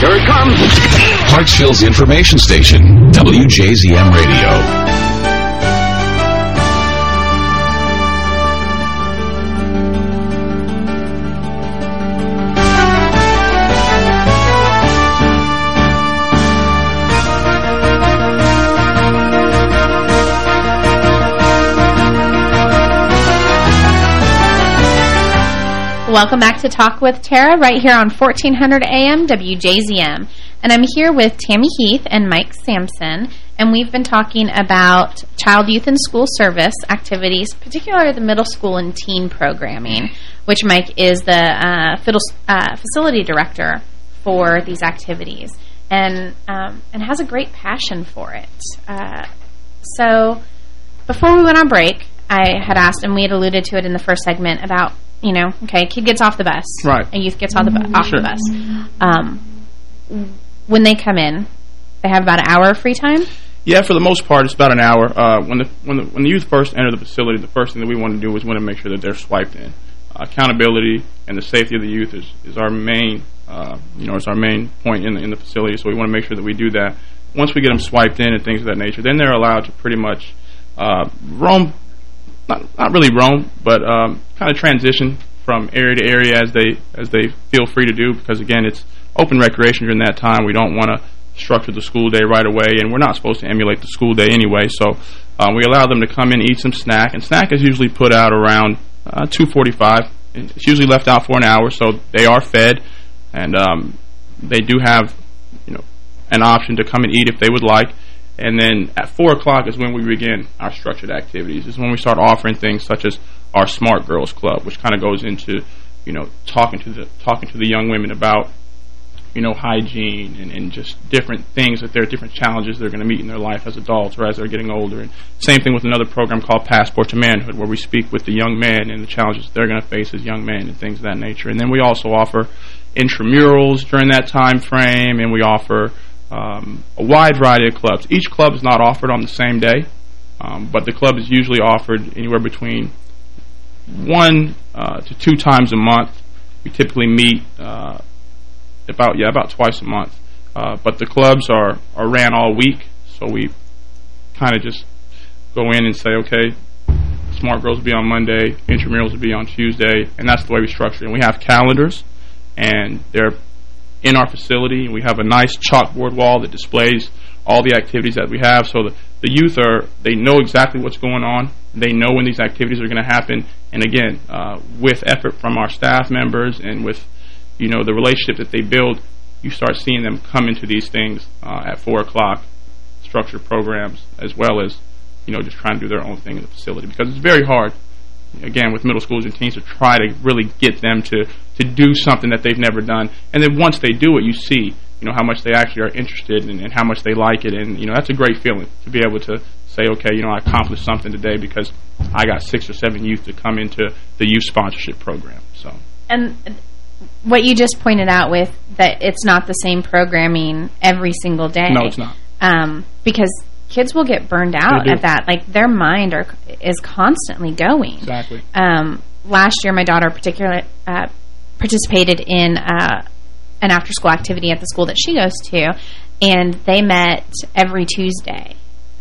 Here it comes. Clarksville's information station, WJZM Radio. Welcome back to Talk with Tara right here on 1400 AM WJZM. And I'm here with Tammy Heath and Mike Sampson, and we've been talking about child, youth, and school service activities, particularly the middle school and teen programming, which Mike is the uh, fiddle, uh, facility director for these activities and um, and has a great passion for it. Uh, so before we went on break, I had asked, and we had alluded to it in the first segment, about you know, okay, kid gets off the bus. Right. A youth gets off the, bu off Sure. the bus. Um, when they come in, they have about an hour of free time? Yeah, for the most part, it's about an hour. Uh, when the when the when the youth first enter the facility, the first thing that we want to do is want to make sure that they're swiped in. Uh, accountability and the safety of the youth is, is our main uh, you know is our main point in the in the facility. So we want to make sure that we do that. Once we get them swiped in and things of that nature, then they're allowed to pretty much uh, roam, not not really roam, but um, kind of transition from area to area as they as they feel free to do. Because again, it's open recreation during that time. We don't want to structure the school day right away, and we're not supposed to emulate the school day anyway. So um, we allow them to come in, eat some snack, and snack is usually put out around uh, 2:45. It's usually left out for an hour, so they are fed, and um, they do have, you know, an option to come and eat if they would like. And then at 4 o'clock is when we begin our structured activities. Is when we start offering things such as our Smart Girls Club, which kind of goes into, you know, talking to the talking to the young women about you know, hygiene and, and just different things that there are different challenges they're going to meet in their life as adults or as they're getting older. And same thing with another program called Passport to Manhood, where we speak with the young men and the challenges they're going to face as young men and things of that nature. And then we also offer intramurals during that time frame, and we offer um, a wide variety of clubs. Each club is not offered on the same day, um, but the club is usually offered anywhere between one uh, to two times a month. We typically meet uh, about yeah about twice a month. Uh, but the clubs are are ran all week, so we kind of just go in and say, okay, Smart Girls will be on Monday, intramurals will be on Tuesday, and that's the way we structure it. And we have calendars, and they're in our facility. We have a nice chalkboard wall that displays all the activities that we have, so the, the youth are they know exactly what's going on. They know when these activities are going to happen, and again, uh, with effort from our staff members and with you know the relationship that they build, you start seeing them come into these things uh, at four o'clock, structured programs as well as you know just trying to do their own thing in the facility because it's very hard. Again, with middle schools and teens, to try to really get them to to do something that they've never done, and then once they do it, you see you know, how much they actually are interested and, and how much they like it. And, you know, that's a great feeling to be able to say, okay, you know, I accomplished something today because I got six or seven youth to come into the youth sponsorship program. So, And what you just pointed out with that it's not the same programming every single day. No, it's not. Um, because kids will get burned out at that. Like their mind are is constantly going. Exactly. Um, last year, my daughter particularly uh, participated in uh, an after school activity at the school that she goes to, and they met every Tuesday.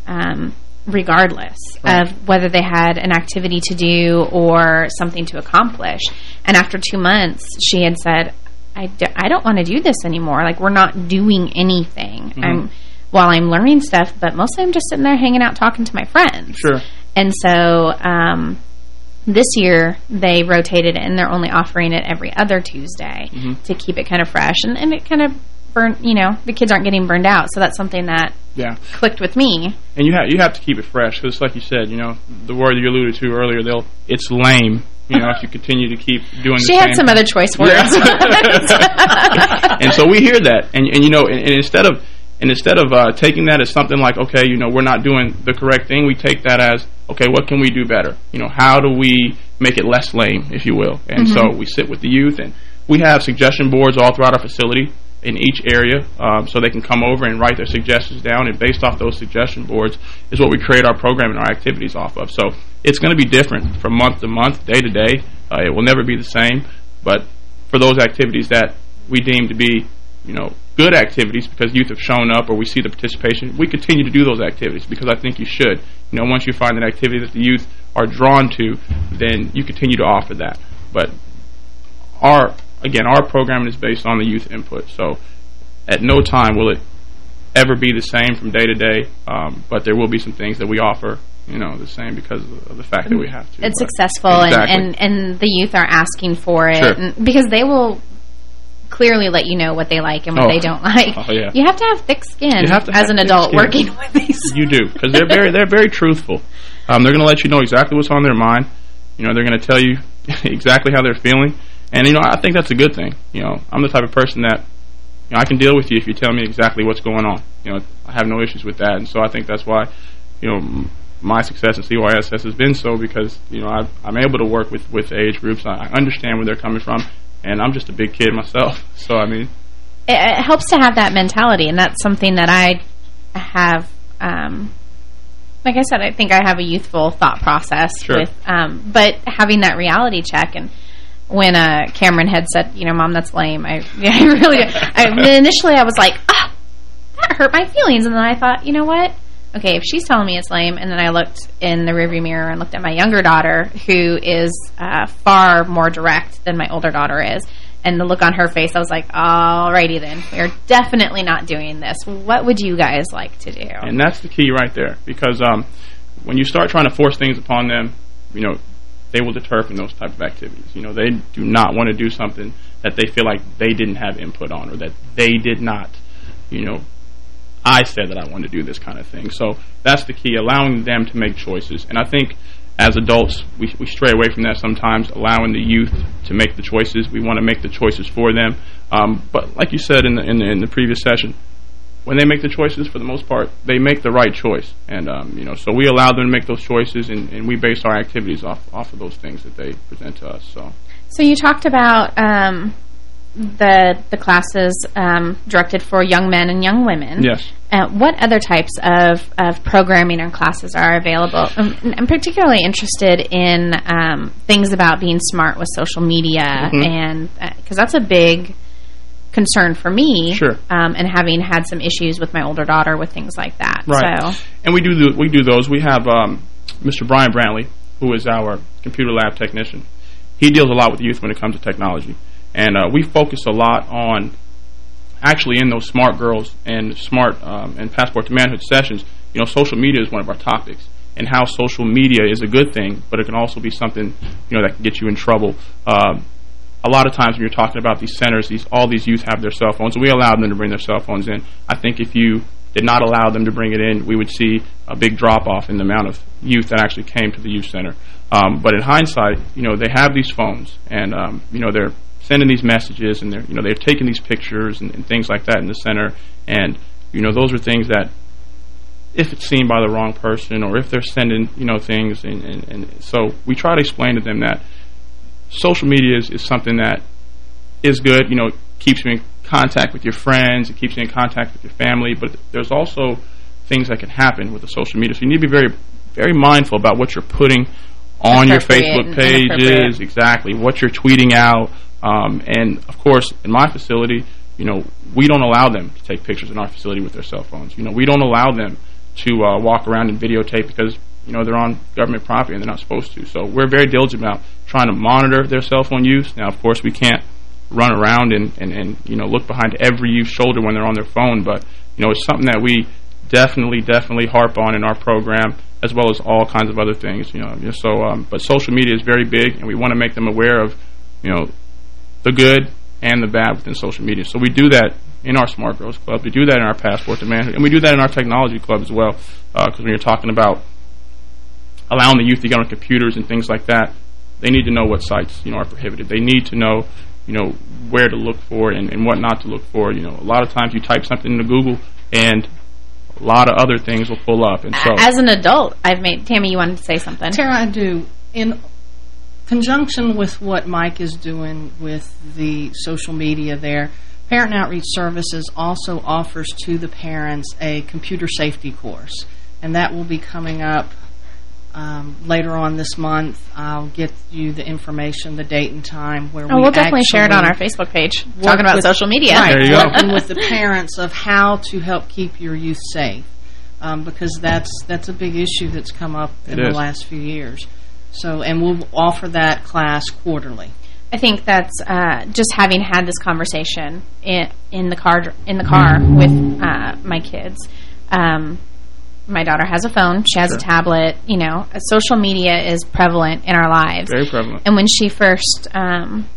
Um, regardless Right. of whether they had an activity to do or something to accomplish. And after two months, she had said, I, d I don't want to do this anymore. Like, we're not doing anything. Mhm. I'm, while I'm learning stuff, but mostly I'm just sitting there hanging out talking to my friends. Sure. And so um, this year, they rotated it, and they're only offering it every other Tuesday Mhm. to keep it kind of fresh. And, and it kind of burn, you know, the kids aren't getting burned out. So that's something that yeah. clicked with me. And you have you have to keep it fresh because, like you said, you know, the word you alluded to earlier, they'll it's lame. You know, if you continue to keep doing. She had some other choice words. and so we hear that, and and you know, and, and instead of and instead of uh, taking that as something like, okay, you know, we're not doing the correct thing, we take that as, okay, what can we do better? You know, how do we make it less lame, if you will? And Mhm. so we sit with the youth, and we have suggestion boards all throughout our facility in each area, um, so they can come over and write their suggestions down, and based off those suggestion boards is what we create our program and our activities off of. So it's going to be different from month to month, day to day. Uh, it will never be the same, but for those activities that we deem to be, you know, good activities because youth have shown up or we see the participation, we continue to do those activities because I think you should. You know, once you find an activity that the youth are drawn to, then you continue to offer that. But our, again, our program is based on the youth input. So at no time will it ever be the same from day to day, um, but there will be some things that we offer, you know, the same because of the fact that we have to. it's successful Exactly. and, and, and the youth are asking for it Sure. and, because they will clearly let you know what they like and what Oh. they don't like. Oh, yeah. You have to have thick skin have to as an adult skin. working with these. You do because they're very they're very truthful. Um, they're going to let you know exactly what's on their mind. You know, they're going to tell you exactly how they're feeling, and you know, I think that's a good thing. You know, I'm the type of person that you know I can deal with you if you tell me exactly what's going on. You know, I have no issues with that, and so I think that's why you know my success in CYSS has been so because you know I've, I'm able to work with with age groups. I, I understand where they're coming from, and I'm just a big kid myself. So I mean, It, it helps to have that mentality and that's something that I have um, like I said, I think I have a youthful thought process Sure. with um, but having that reality check and when uh, Cameron had said, you know, mom, that's lame. I, yeah, I really, I, initially I was like, ah, that hurt my feelings. And then I thought, you know what? Okay, if she's telling me it's lame, and then I looked in the rearview mirror and looked at my younger daughter, who is uh, far more direct than my older daughter is, and the look on her face, I was like, alrighty then, we're definitely not doing this. What would you guys like to do? And that's the key right there, because um, when you start trying to force things upon them, you know, they will deter from those type of activities. You know, they do not want to do something that they feel like they didn't have input on, or that they did not, you know, I said that I wanted to do this kind of thing. So that's the key, allowing them to make choices. And I think as adults, we, we stray away from that sometimes, allowing the youth to make the choices. We want to make the choices for them. Um, but like you said in the, in the in the previous session, when they make the choices, for the most part, they make the right choice. And, um, you know, so we allow them to make those choices, and, and we base our activities off, off of those things that they present to us. So, So you talked about um, the the classes um, directed for young men and young women. Yes. Uh, what other types of, of programming or classes are available? Um, I'm particularly interested in um, things about being smart with social media, Mhm. and because that's a big concern for me. Sure. Um, and having had some issues with my older daughter with things like that. Right. So And we do the, we do those. We have um, Mr. Brian Brantley, who is our computer lab technician. He deals a lot with youth when it comes to technology, and uh, we focus a lot on actually in those smart girls and smart um, and passport to manhood sessions. You know, social media is one of our topics, and how social media is a good thing, but it can also be something you know that can get you in trouble. Um, a lot of times when you're talking about these centers, these all these youth have their cell phones, we allow them to bring their cell phones in. I think if you did not allow them to bring it in, we would see a big drop-off in the amount of youth that actually came to the youth center. Um, but in hindsight, you know, they have these phones, and, um, you know, they're sending these messages and they're you know they're taking these pictures and, and things like that in the center and you know those are things that if it's seen by the wrong person or if they're sending you know things and, and, and so we try to explain to them that social media is, is something that is good you know it keeps you in contact with your friends it keeps you in contact with your family but there's also things that can happen with the social media so you need to be very very mindful about what you're putting on your Facebook pages, exactly, what you're tweeting out. Um, and, of course, in my facility, you know, we don't allow them to take pictures in our facility with their cell phones. You know, we don't allow them to uh, walk around and videotape because, you know, they're on government property and they're not supposed to. So we're very diligent about trying to monitor their cell phone use. Now, of course, we can't run around and, and, and you know, look behind every youth's shoulder when they're on their phone, but, you know, it's something that we definitely, definitely harp on in our program as well as all kinds of other things. You know, so um, but social media is very big, and we want to make them aware of, you know, the good and the bad within social media. So we do that in our Smart Girls Club. We do that in our Passport to Manhood, and we do that in our Technology Club as well. Because uh, when you're talking about allowing the youth to get on computers and things like that, they need to know what sites you know are prohibited. They need to know you know where to look for and, and what not to look for. You know, a lot of times you type something into Google and a lot of other things will pull up. And so, As an adult, I've made... Tammy, you wanted to say something. Tara, I do. In conjunction with what Mike is doing with the social media there, Parent Outreach Services also offers to the parents a computer safety course. And that will be coming up um, later on this month. I'll get you the information, the date and time where oh, we we'll definitely share it on our Facebook page, talking about with, social media. Right, there you go. working with the parents of how to help keep your youth safe. Um, because that's that's a big issue that's come up in It the is. last few years. So, and we'll offer that class quarterly. I think that's uh, just having had this conversation in, in the car in the car with uh, my kids. Um, my daughter has a phone. She has Sure. a tablet. You know, uh, social media is prevalent in our lives. Very prevalent. And when she first um,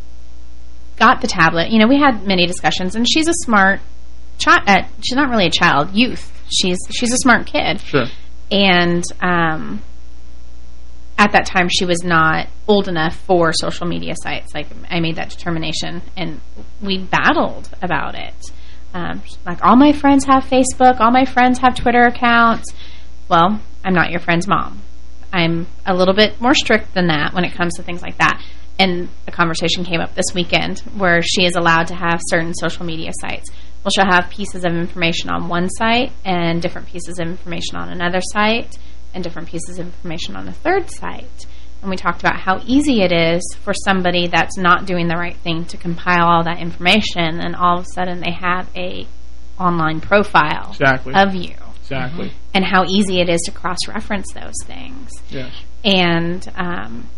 got the tablet, you know, we had many discussions. And she's a smart child. Uh, she's not really a child, youth. She's she's a smart kid. Sure. And um, at that time, she was not old enough for social media sites. Like, I made that determination, and we battled about it. Um, like, all my friends have Facebook, all my friends have Twitter accounts. Well, I'm not your friend's mom. I'm a little bit more strict than that when it comes to things like that. And a conversation came up this weekend where she is allowed to have certain social media sites. Well, she'll have pieces of information on one site and different pieces of information on another site and different pieces of information on a third site. And we talked about how easy it is for somebody that's not doing the right thing to compile all that information and all of a sudden they have a online profile Exactly. of you. Exactly. And how easy it is to cross-reference those things. Yes. And um,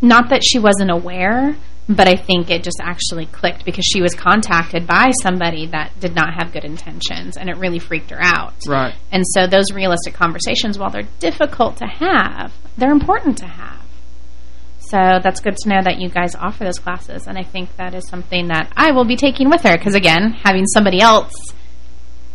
not that she wasn't aware, but I think it just actually clicked because she was contacted by somebody that did not have good intentions, and it really freaked her out. Right. And so those realistic conversations, while they're difficult to have, they're important to have. So that's good to know that you guys offer those classes, and I think that is something that I will be taking with her, because again, having somebody else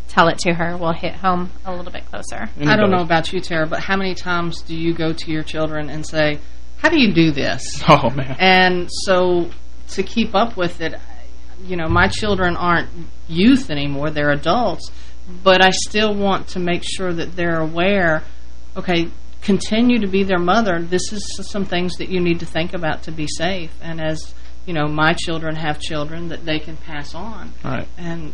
tell it to her will hit home a little bit closer. I don't know about you, Tara, but how many times do you go to your children and say, how do you do this? Oh, man. And so to keep up with it, you know, my children aren't youth anymore. They're adults. But I still want to make sure that they're aware, okay, continue to be their mother. This is some things that you need to think about to be safe. And as, you know, my children have children that they can pass on. Right. And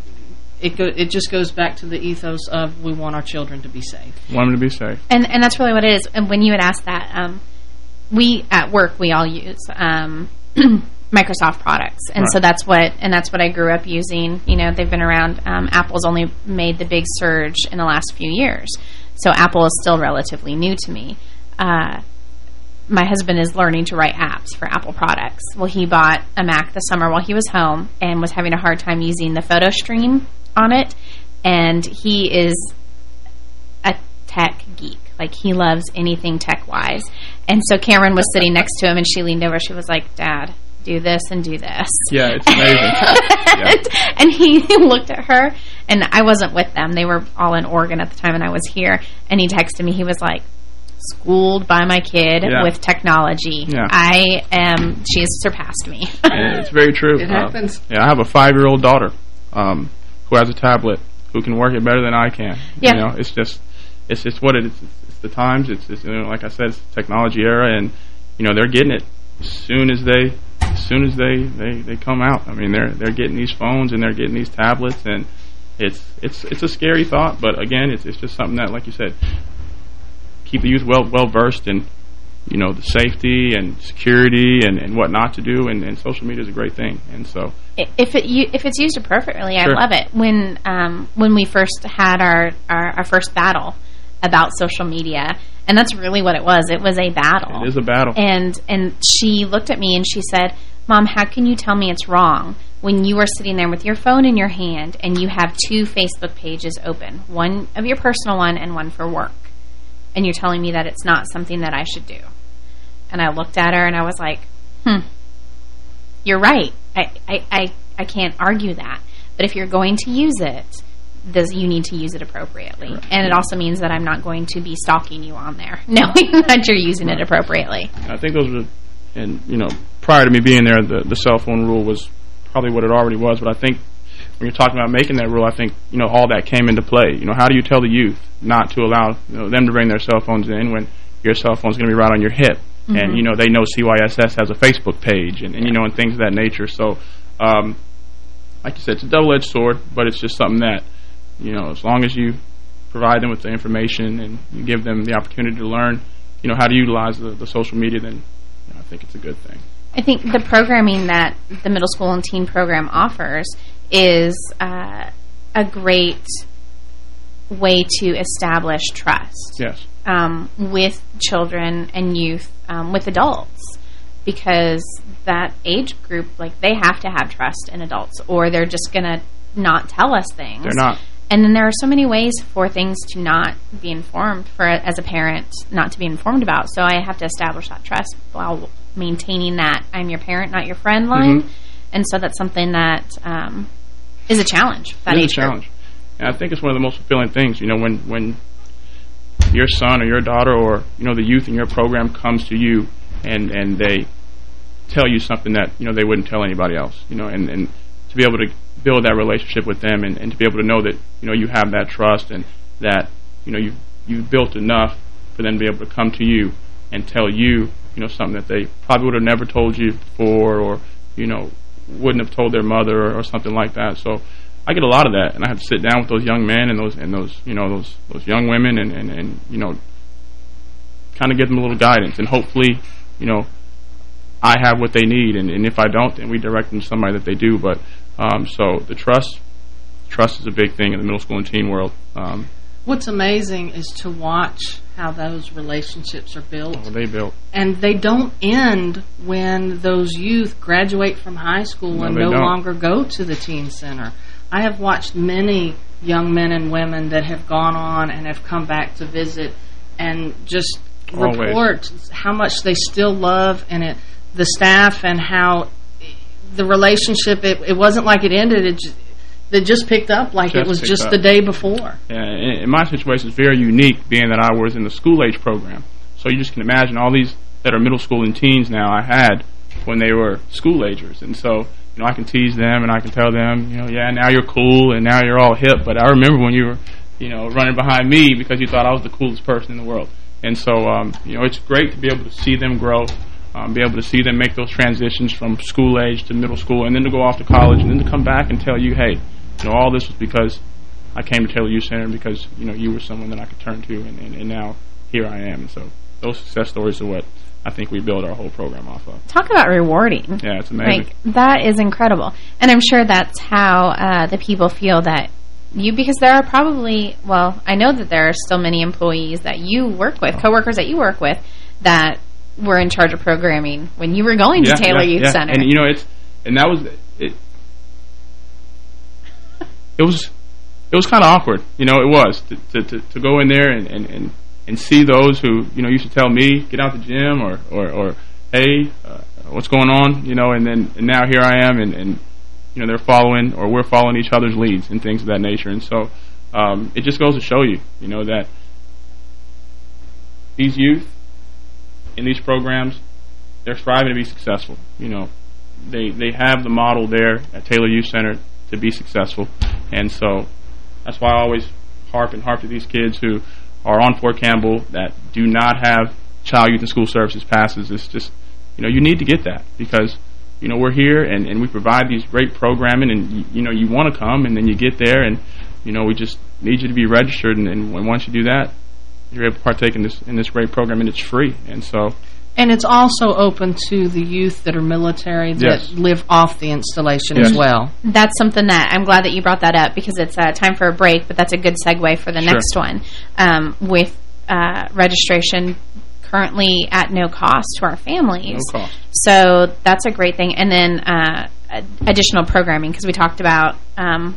it go, it just goes back to the ethos of we want our children to be safe. Want them to be safe. And and that's really what it is. And when you had asked that, um, we at work we all use um, Microsoft products, and Right. so that's what and that's what I grew up using. You know, they've been around. Um, Apple's only made the big surge in the last few years, so Apple is still relatively new to me. Uh, my husband is learning to write apps for Apple products. Well, he bought a Mac this summer while he was home and was having a hard time using the photo stream on it. And he is a tech geek. Like, he loves anything tech-wise. And so Cameron was sitting next to him, and she leaned over. She was like, Dad, do this and do this. Yeah, it's amazing. and, and he looked at her, and I wasn't with them. They were all in Oregon at the time, and I was here. And he texted me. He was like, schooled by my kid Yeah. with technology. Yeah. I am, she has surpassed me. It's very true. It Uh, happens. yeah, I have a five-year-old daughter um, who has a tablet who can work it better than I can. Yeah. You know, it's just, it's just what it is. The times. It's, it's you know, like I said, it's the technology era, and you know they're getting it as soon as they, as soon as they, they, they come out. I mean, they're they're getting these phones and they're getting these tablets, and it's it's it's a scary thought. But again, it's it's just something that, like you said, keep the youth well well versed in you know the safety and security and, and what not to do and, and social media is a great thing and so if it you, if it's used appropriately, I love it. When um, when we first had our, our our first battle about social media, and that's really what it was. It was a battle. it is a battle And and she looked at me and she said, "Mom, how can you tell me it's wrong when you are sitting there with your phone in your hand and you have two Facebook pages open, one of your personal one and one for work, and you're telling me that it's not something that I should do?" And I looked at her and I was like, "Hmm, you're right. I I I, I can't argue that. But if you're going to use it." Does you need to use it appropriately, and it also means that I'm not going to be stalking you on there, knowing that you're using it appropriately. I think those were and you know prior to me being there the the cell phone rule was probably what it already was but I think when you're talking about making that rule I think you know all that came into play. You know how do you tell the youth not to allow you know, them to bring their cell phones in when your cell phone's going to be right on your hip? Mhm. and you know they know CYSS has a Facebook page and, and you know and things of that nature. So um, like you said it's a double-edged sword but it's just something that you know as long as you provide them with the information and you give them the opportunity to learn you know how to utilize the, the social media then you know, I think it's a good thing I think the programming that the middle school and teen program offers is uh, a great way to establish trust yes um, with children and youth, um, with adults, because that age group, like they have to have trust in adults, or they're just going to not tell us things. They're not. And then there are so many ways for things to not be informed, for as a parent, not to be informed about. So I have to establish that trust while maintaining that I'm your parent, not your friend line. Mhm. And so that's something that um, is a challenge. That it is a challenge. And I think it's one of the most fulfilling things, you know, when, when your son or your daughter or, you know, the youth in your program comes to you and, and they tell you something that, you know, they wouldn't tell anybody else, you know, and, and to be able to build that relationship with them and, and to be able to know that, you know, you have that trust and that, you know, you've, you've built enough for them to be able to come to you and tell you, you know, something that they probably would have never told you before or, you know, wouldn't have told their mother or, or something like that. So I get a lot of that, and I have to sit down with those young men and those and those you know those those young women and and, and you know kind of give them a little guidance, and hopefully you know I have what they need, and, and if I don't, then we direct them to somebody that they do. But um, so the trust trust is a big thing in the middle school and teen world. Um, What's amazing is to watch how those relationships are built. what they built. And they don't end when those youth graduate from high school No, and no don't. longer go to the teen center. I have watched many young men and women that have gone on and have come back to visit and just Always. report how much they still love and it, the staff and how the relationship, it, it wasn't like it ended, it just, they just picked up like it was just up. the day before. Yeah, in, in my situation, it's very unique, being that I was in the school age program. So you just can imagine all these that are middle school and teens now. I had when they were school agers, and so you know I can tease them and I can tell them, you know, yeah, now you're cool and now you're all hip. But I remember when you were, you know, running behind me because you thought I was the coolest person in the world. And so um, you know, it's great to be able to see them grow. Um, be able to see them make those transitions from school age to middle school, and then to go off to college, and then to come back and tell you, hey, you know, all this was because I came to Taylor Youth Center because you know you were someone that I could turn to, and, and, and now here I am. And so those success stories are what I think we build our whole program off of. Talk about rewarding. Yeah, it's amazing. Like that is incredible, and I'm sure that's how uh, the people feel that you. Because there are probably, well, I know that there are still many employees that you work with, coworkers that you work with, that were in charge of programming when you were going yeah, to Taylor yeah, Youth yeah. Center. and you know it's and that was it. It was it was kind of awkward, you know. It was to, to to to go in there and and and and see those who you know used to tell me get out the gym or or or hey uh, what's going on, you know, and then and now here I am and and you know they're following or we're following each other's leads and things of that nature, and so um, it just goes to show you, you know, that these youth in these programs, they're striving to be successful. You know, they they have the model there at Taylor Youth Center to be successful, and so that's why I always harp and harp to these kids who are on Fort Campbell that do not have child youth and school services passes. It's just you know you need to get that because you know we're here and and we provide these great programming and you, you know you want to come and then you get there and you know we just need you to be registered and, and once you do that you're able to partake in this in this great program and it's free and so And it's also open to the youth that are military that Yes. live off the installation Yes. as well. That's something that I'm glad that you brought that up because it's uh, time for a break, but that's a good segue for the Sure. next one. Um, with uh, registration currently at no cost to our families. No cost. So that's a great thing. And then uh, additional programming because we talked about um,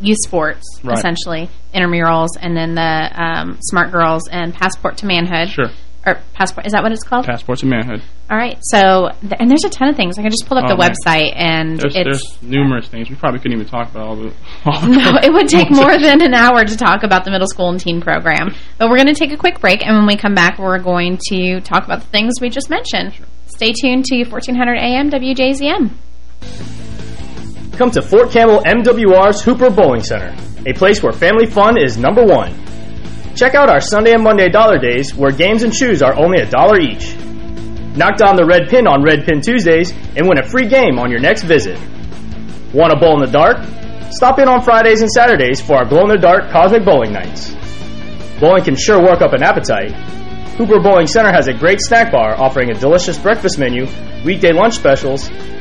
youth sports, Right. essentially, intramurals, and then the um, Smart Girls and Passport to Manhood. Sure. Or Passport, is that what it's called? Passport to manhood. All right. So, th and there's a ton of things. I can just pull up Oh, the man. website and There's, it's... there's numerous things. We probably couldn't even talk about all the. All the No, it would take more than an hour to talk about the middle school and teen program. But we're going to take a quick break, and when we come back, we're going to talk about the things we just mentioned. Stay tuned to 1400 AM WJZM. Come to Fort Campbell MWR's Hooper Bowling Center, a place where family fun is number one. Check out our Sunday and Monday dollar days where games and shoes are only a dollar each. Knock down the red pin on Red Pin Tuesdays and win a free game on your next visit. Want to bowl in the dark? Stop in on Fridays and Saturdays for our glow in the dark cosmic bowling nights. Bowling can sure work up an appetite. Hooper Bowling Center has a great snack bar offering a delicious breakfast menu, weekday lunch specials,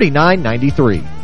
931-906-3993.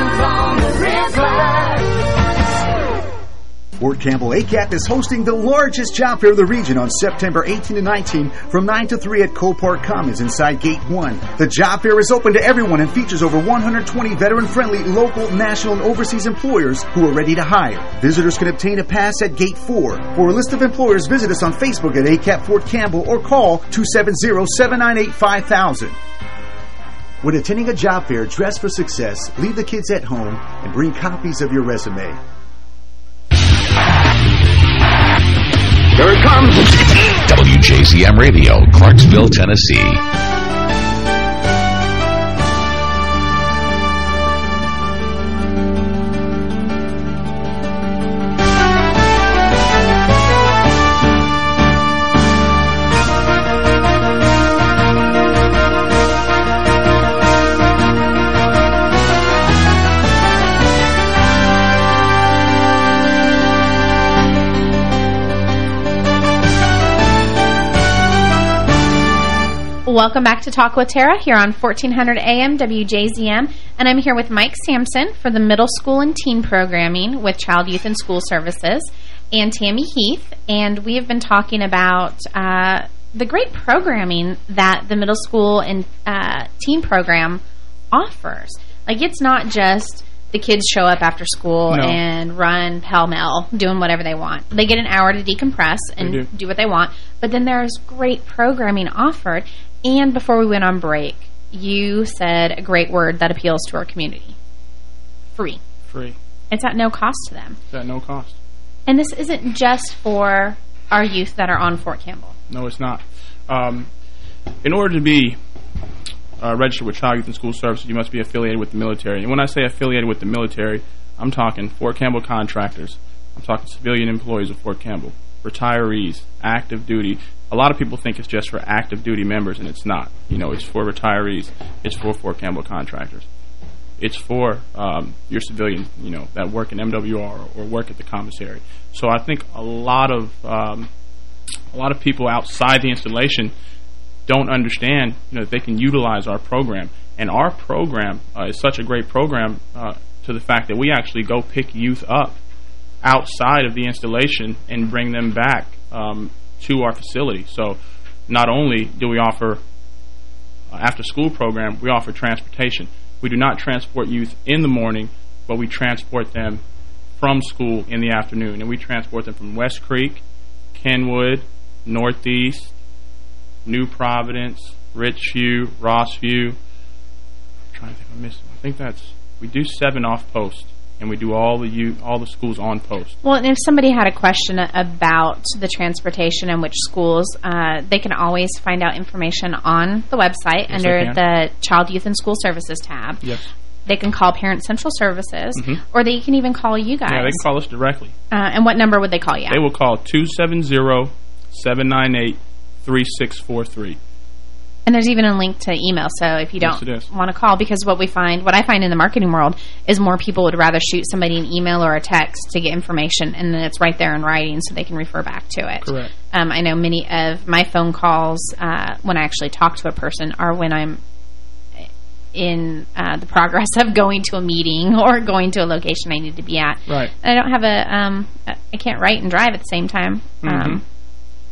Fort Campbell ACAP is hosting the largest job fair of the region on September 18 to 19 from 9 to 3 at Cole Park Commons inside Gate 1. The job fair is open to everyone and features over 120 veteran-friendly local, national, and overseas employers who are ready to hire. Visitors can obtain a pass at Gate 4. For a list of employers, visit us on Facebook at ACAP Fort Campbell or call 270-798-5000. When attending a job fair, dress for success, leave the kids at home, and bring copies of your resume. Here it comes. WJZM Radio, Clarksville, Tennessee. Welcome back to Talk with Tara here on 1400 AM WJZM. And I'm here with Mike Sampson for the middle school and teen programming with Child, Youth, and School Services and Tammy Heath. And we have been talking about uh, the great programming that the middle school and uh, teen program offers. Like, it's not just the kids show up after school No. and run pell-mell doing whatever they want. They get an hour to decompress and do. do what they want. But then there's great programming offered. And before we went on break, you said a great word that appeals to our community. Free. Free. It's at no cost to them. It's at no cost. And this isn't just for our youth that are on Fort Campbell. No, it's not. Um, in order to be uh, registered with Child Youth and School Services, you must be affiliated with the military. And when I say affiliated with the military, I'm talking Fort Campbell contractors. I'm talking civilian employees of Fort Campbell, retirees, active duty. A lot of people think it's just for active duty members, and it's not. You know, it's for retirees. It's for Fort Campbell contractors. It's for um, your civilians, you know, that work in MWR or, or work at the commissary. So I think a lot of um, a lot of people outside the installation don't understand you know, that they can utilize our program. And our program uh, is such a great program uh, to the fact that we actually go pick youth up outside of the installation and bring them back um, to our facility. So not only do we offer uh, after-school program, we offer transportation. We do not transport youth in the morning, but we transport them from school in the afternoon. And we transport them from West Creek, Kenwood, Northeast, New Providence, Richview, Rossview. I'm trying to think I missed. I think that's we do seven off post, and we do all the you all the schools on post. Well, and if somebody had a question about the transportation and which schools, uh, they can always find out information on the website Yes, under the Child, Youth, and School Services tab. Yes. They can call Parent Central Services, Mhm. or they can even call you guys. Yeah, they can call us directly. Uh, and what number would they call you? They will call 270-798-3643. And there's even a link to email, so if you don't is. want to call, because what we find, what I find in the marketing world, is more people would rather shoot somebody an email or a text to get information, and then it's right there in writing, so they can refer back to it. Correct. Um, I know many of my phone calls, uh, when I actually talk to a person, are when I'm in uh, the progress of going to a meeting or going to a location I need to be at. Right. And I don't have a, um, I can't write and drive at the same time. Um, Mhm.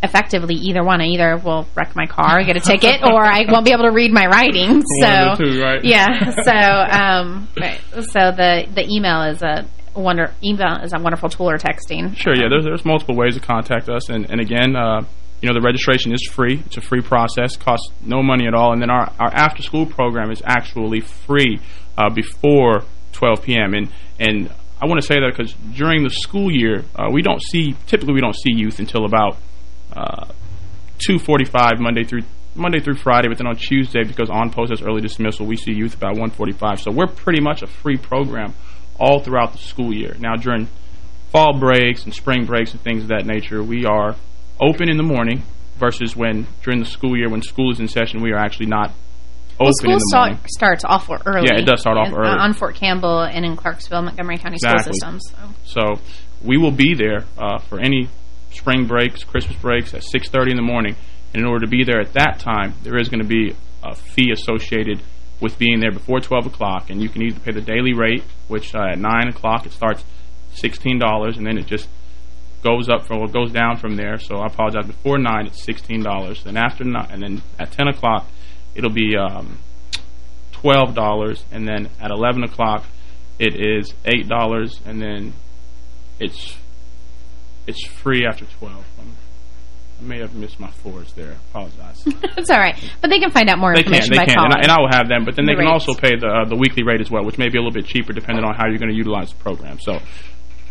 Effectively either one. I either will wreck my car, get a ticket, or I won't be able to read my writing. So, two, right? yeah. So, um, right. so the the email is a wonder. Email is a wonderful tool or texting. Sure, yeah. There's there's multiple ways to contact us, and and again, uh, you know, the registration is free. It's a free process, costs no money at all, and then our our after school program is actually free uh, before 12 p.m. and and I want to say that because during the school year, uh, we don't see typically we don't see youth until about uh, 2:45 Monday through Monday through Friday, but then on Tuesday, because on post has early dismissal, we see youth about 1:45. So we're pretty much a free program all throughout the school year. Now during fall breaks and spring breaks and things of that nature, we are open in the morning versus when during the school year when school is in session, we are actually not open Well, school start, starts awful early. Yeah, it does start off early. Uh, on Fort Campbell and in Clarksville, Montgomery County Exactly. School Systems. So. So we will be there uh, for any spring breaks, Christmas breaks at 6.30 in the morning. And in order to be there at that time, there is going to be a fee associated with being there before 12 o'clock. And you can either pay the daily rate, which uh, at 9 o'clock it starts $16, and then it just goes up from, well, goes down from there. So I apologize. Before 9, it's $16. Then after 9, and then at 10 o'clock, it'll be um, $12. And then at 11 o'clock, it is $8. And then it's it's free after 12. I'm, I may have missed my fours there. apologize. It's all right. But they can find out more they can, information they by can, calling. and I, and I will have them. But then The they can rates. also pay the uh, the weekly rate as well, which may be a little bit cheaper depending on how you're going to utilize the program. So,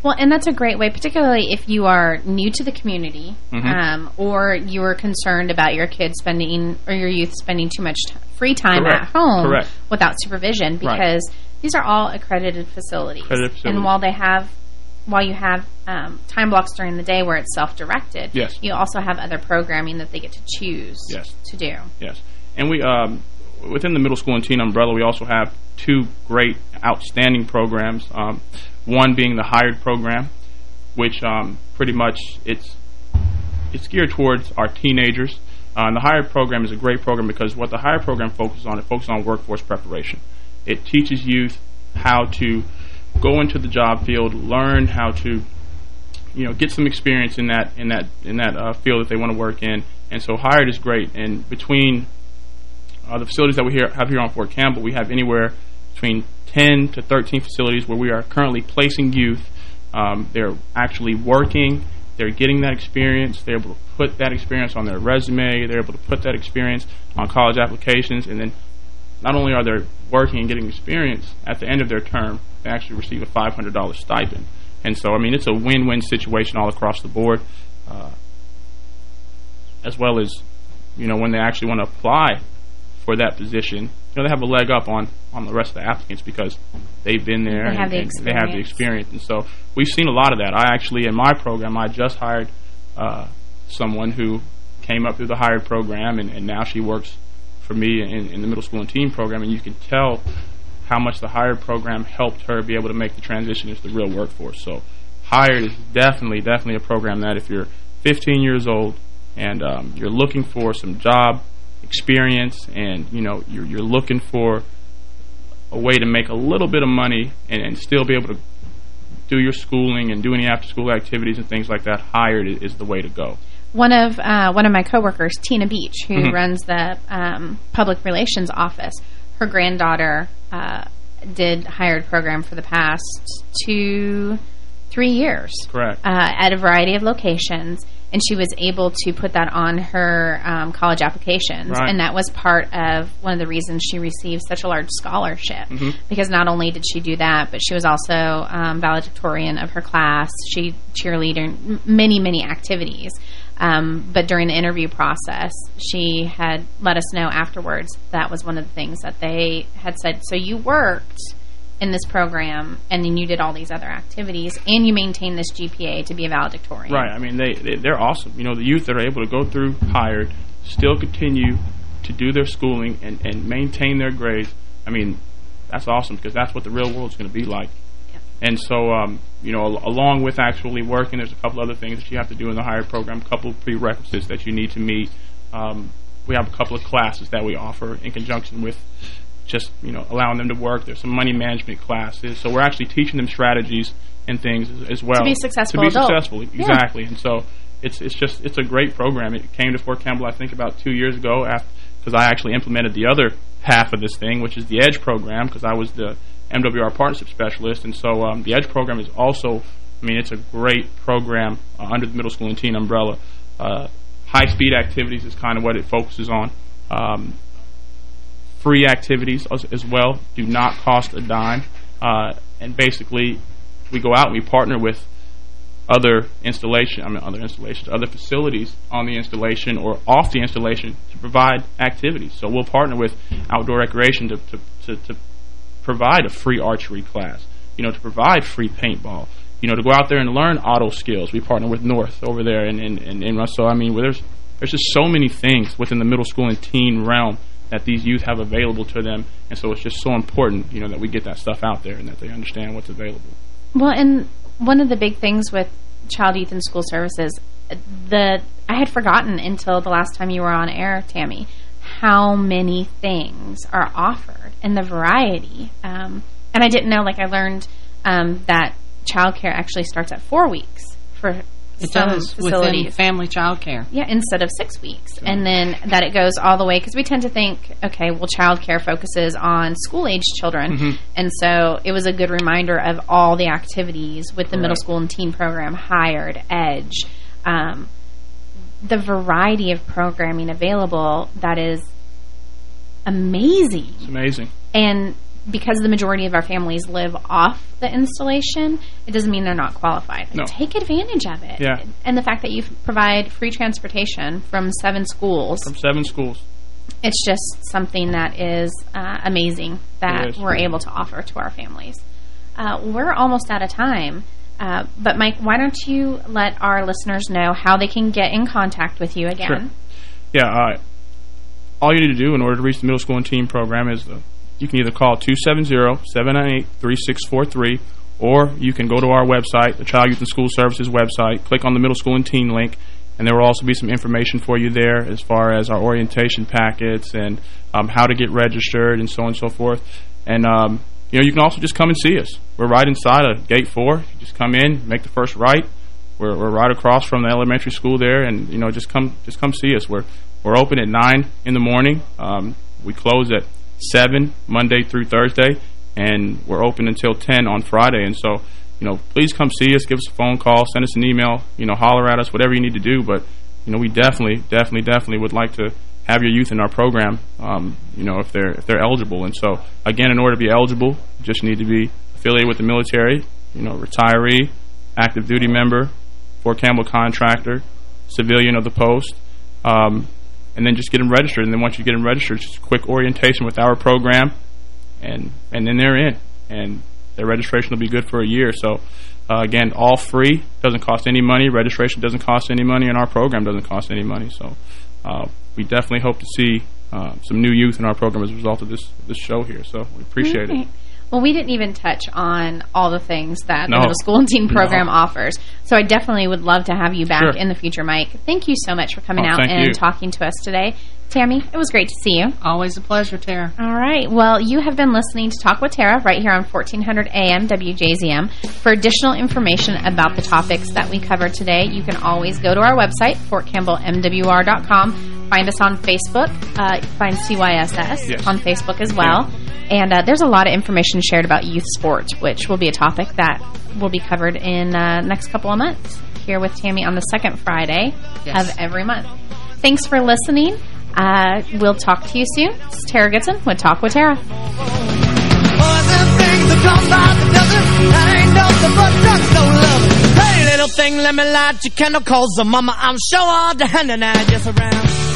Well, and that's a great way, particularly if you are new to the community Mhm. um, or you are concerned about your kids spending or your youth spending too much t free time Correct. at home Correct. without supervision Right. because these are all accredited facilities. Accredited facilities. And while they have while you have um, time blocks during the day where it's self-directed, Yes. you also have other programming that they get to choose Yes. to do. yes, and we um, within the middle school and teen umbrella, we also have two great, outstanding programs. Um, one being the hired program, which um, pretty much it's it's geared towards our teenagers. Uh, and the Hired program is a great program because what the Hired program focuses on, it focuses on workforce preparation. It teaches youth how to go into the job field, learn how to, you know, get some experience in that in that in that uh, field that they want to work in. And so Hired is great. And between uh, the facilities that we here, have here on Fort Campbell, we have anywhere between 10 to 13 facilities where we are currently placing youth. Um, they're actually working. They're getting that experience. They're able to put that experience on their resume. They're able to put that experience on college applications. And then not only are they working and getting experience, at the end of their term, actually receive a $500 stipend. And so, I mean, it's a win-win situation all across the board, uh, as well as, you know, when they actually want to apply for that position, you know, they have a leg up on, on the rest of the applicants because they've been there They and, have the and they have the experience. experience. And so we've seen a lot of that. I actually, in my program, I just hired uh, someone who came up through the hired program, and, and now she works for me in, in the middle school and teen program, and you can tell how much the hired program helped her be able to make the transition into the real workforce. So hired is definitely, definitely a program that if you're 15 years old and um, you're looking for some job experience and, you know, you're, you're looking for a way to make a little bit of money and, and still be able to do your schooling and do any after-school activities and things like that, hired is, is the way to go. One of uh, one of my coworkers, Tina Beach, who Mhm. runs the um, public relations office, her granddaughter uh, did hired program for the past two, three years. Correct. Uh, at a variety of locations, and she was able to put that on her um, college applications, Right. and that was part of one of the reasons she received such a large scholarship. Mhm. Because not only did she do that, but she was also um, valedictorian of her class. She cheerleader many, many activities. Um, but during the interview process, she had let us know afterwards that was one of the things that they had said. So you worked in this program, and then you did all these other activities, and you maintained this GPA to be a valedictorian. Right. I mean, they, they they're awesome. You know, the youth that are able to go through hired still continue to do their schooling and and maintain their grades. I mean, that's awesome because that's what the real world's going to be like. And so, um, you know, al- along with actually working, there's a couple other things that you have to do in the hired program, a couple of prerequisites that you need to meet. Um, we have a couple of classes that we offer in conjunction with just, you know, allowing them to work. There's some money management classes. So we're actually teaching them strategies and things as, as well. To be successful To be adults. successful, Yeah. exactly. And so it's it's just it's a great program. It came to Fort Campbell, I think, about two years ago because I actually implemented the other half of this thing, which is the EDGE program, because I was the MWR partnership specialist. And so um, the EDGE program is also, I mean, it's a great program uh, under the middle school and teen umbrella. Uh, high-speed activities is kind of what it focuses on. Um, free activities as, as well do not cost a dime. Uh, and basically, we go out and we partner with other installation, I mean, other installations, other facilities on the installation or off the installation to provide activities. So we'll partner with outdoor recreation to, to, to, to provide a free archery class, you know, to provide free paintball, you know, to go out there and learn auto skills. We partner with North over there in, in, in, in Russell. I mean, there's, there's just so many things within the middle school and teen realm that these youth have available to them. And so it's just so important, you know, that we get that stuff out there and that they understand what's available. Well, and one of the big things with Child, Youth, and School Services, the I had forgotten until the last time you were on air, Tammy, how many things are offered and the variety. Um, and I didn't know, like I learned um, that childcare actually starts at four weeks for It some does facilities. family child care. Yeah, instead of six weeks. And then that it goes all the way, because we tend to think, okay, well, childcare focuses on school-aged children. Mhm. And so it was a good reminder of all the activities with the middle school and teen program, Hired, Edge, um, the variety of programming available that is amazing. It's amazing. And because the majority of our families live off the installation, it doesn't mean they're not qualified. No. Take advantage of it. Yeah. And the fact that you provide free transportation from seven schools, From seven schools. it's just something that is uh, amazing that is. we're able to offer to our families. Uh, we're almost out of time. Uh, but, Mike, why don't you let our listeners know how they can get in contact with you again? Sure. Yeah, uh, all you need to do in order to reach the middle school and teen program is uh, you can either call 270-798-3643 or you can go to our website, the Child Youth and School Services website, click on the middle school and teen link, and there will also be some information for you there as far as our orientation packets and um, how to get registered and so on and so forth. And um, you know, you can also just come and see us. We're right inside of Gate 4. You just come in, make the first right. We're, we're right across from the elementary school there, and you know, just come just come see us. We're we're open at 9 in the morning. Um, we close at 7 Monday through Thursday, and we're open until 10 on Friday. And so you know, please come see us, give us a phone call, send us an email, you know, holler at us, whatever you need to do. But, you know, we definitely, definitely, definitely would like to have your youth in our program, um, you know, if they're if they're eligible. And so, again, in order to be eligible, you just need to be affiliated with the military, you know, retiree, active duty member, Fort Campbell contractor, civilian of the post, um, and then just get them registered. And then once you get them registered, just a quick orientation with our program, and and then they're in. And their registration will be good for a year. So, uh, again, all free. Doesn't cost any money. Registration doesn't cost any money, and our program doesn't cost any money. So, uh, we definitely hope to see uh, some new youth in our program as a result of this this show here. So, we appreciate it. Well, we didn't even touch on all the things that No. the middle school and teen program No. offers. So I definitely would love to have you back Sure. in the future, Mike. Thank you so much for coming Oh, out and you. talking to us today. Tammy, it was great to see you. Always a pleasure, Tara. All right. Well, you have been listening to Talk with Tara right here on 1400 AM WJZM. For additional information about the topics that we covered today, you can always go to our website, fortcampbellmwr.com. Find us on Facebook. Uh, find CYSS Yes. on Facebook as well. And uh, there's a lot of information shared about youth sports, which will be a topic that will be covered in uh, next couple of months here with Tammy on the second Friday Yes. of every month. Thanks for listening. Uh, we'll talk to you soon. It's Tara Goodson with Talk with Tara. Hey, little thing, let me light your candle, cause the mama, I'm sure all the hand and I just around.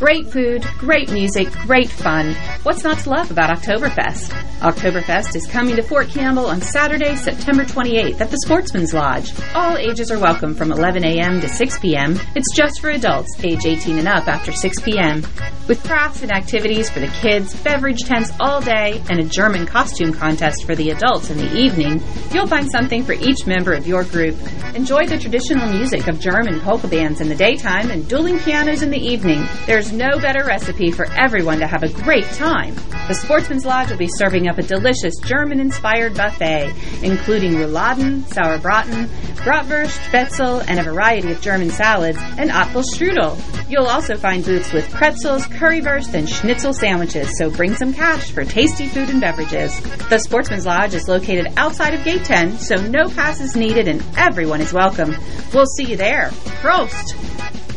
Great food, great music, great fun. What's not to love about Oktoberfest? Oktoberfest is coming to Fort Campbell on Saturday, September 28th at the Sportsman's Lodge. All ages are welcome from 11 a.m. to 6 p.m. It's just for adults, age 18 and up after 6 p.m. With crafts and activities for the kids, beverage tents all day, and a German costume contest for the adults in the evening, you'll find something for each member of your group. Enjoy the traditional music of German polka bands in the daytime and dueling pianos in the evening. There's no better recipe for everyone to have a great time. The Sportsman's Lodge will be serving up a delicious German-inspired buffet, including rouladen, sauerbraten, bratwurst, spätzle, and a variety of German salads, and Apfelstrudel. You'll also find booths with pretzels, currywurst, and schnitzel sandwiches, so bring some cash for tasty food and beverages. The Sportsman's Lodge is located outside of Gate 10, so no pass is needed and everyone is welcome. We'll see you there. Prost!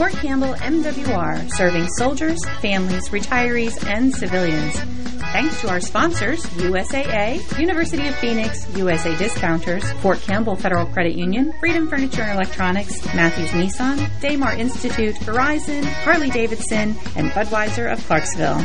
Fort Campbell MWR, serving soldiers, families, retirees, and civilians. Thanks to our sponsors, USAA, University of Phoenix, USA Discounters, Fort Campbell Federal Credit Union, Freedom Furniture and Electronics, Matthews Nissan, Daymar Institute, Verizon, Harley Davidson, and Budweiser of Clarksville.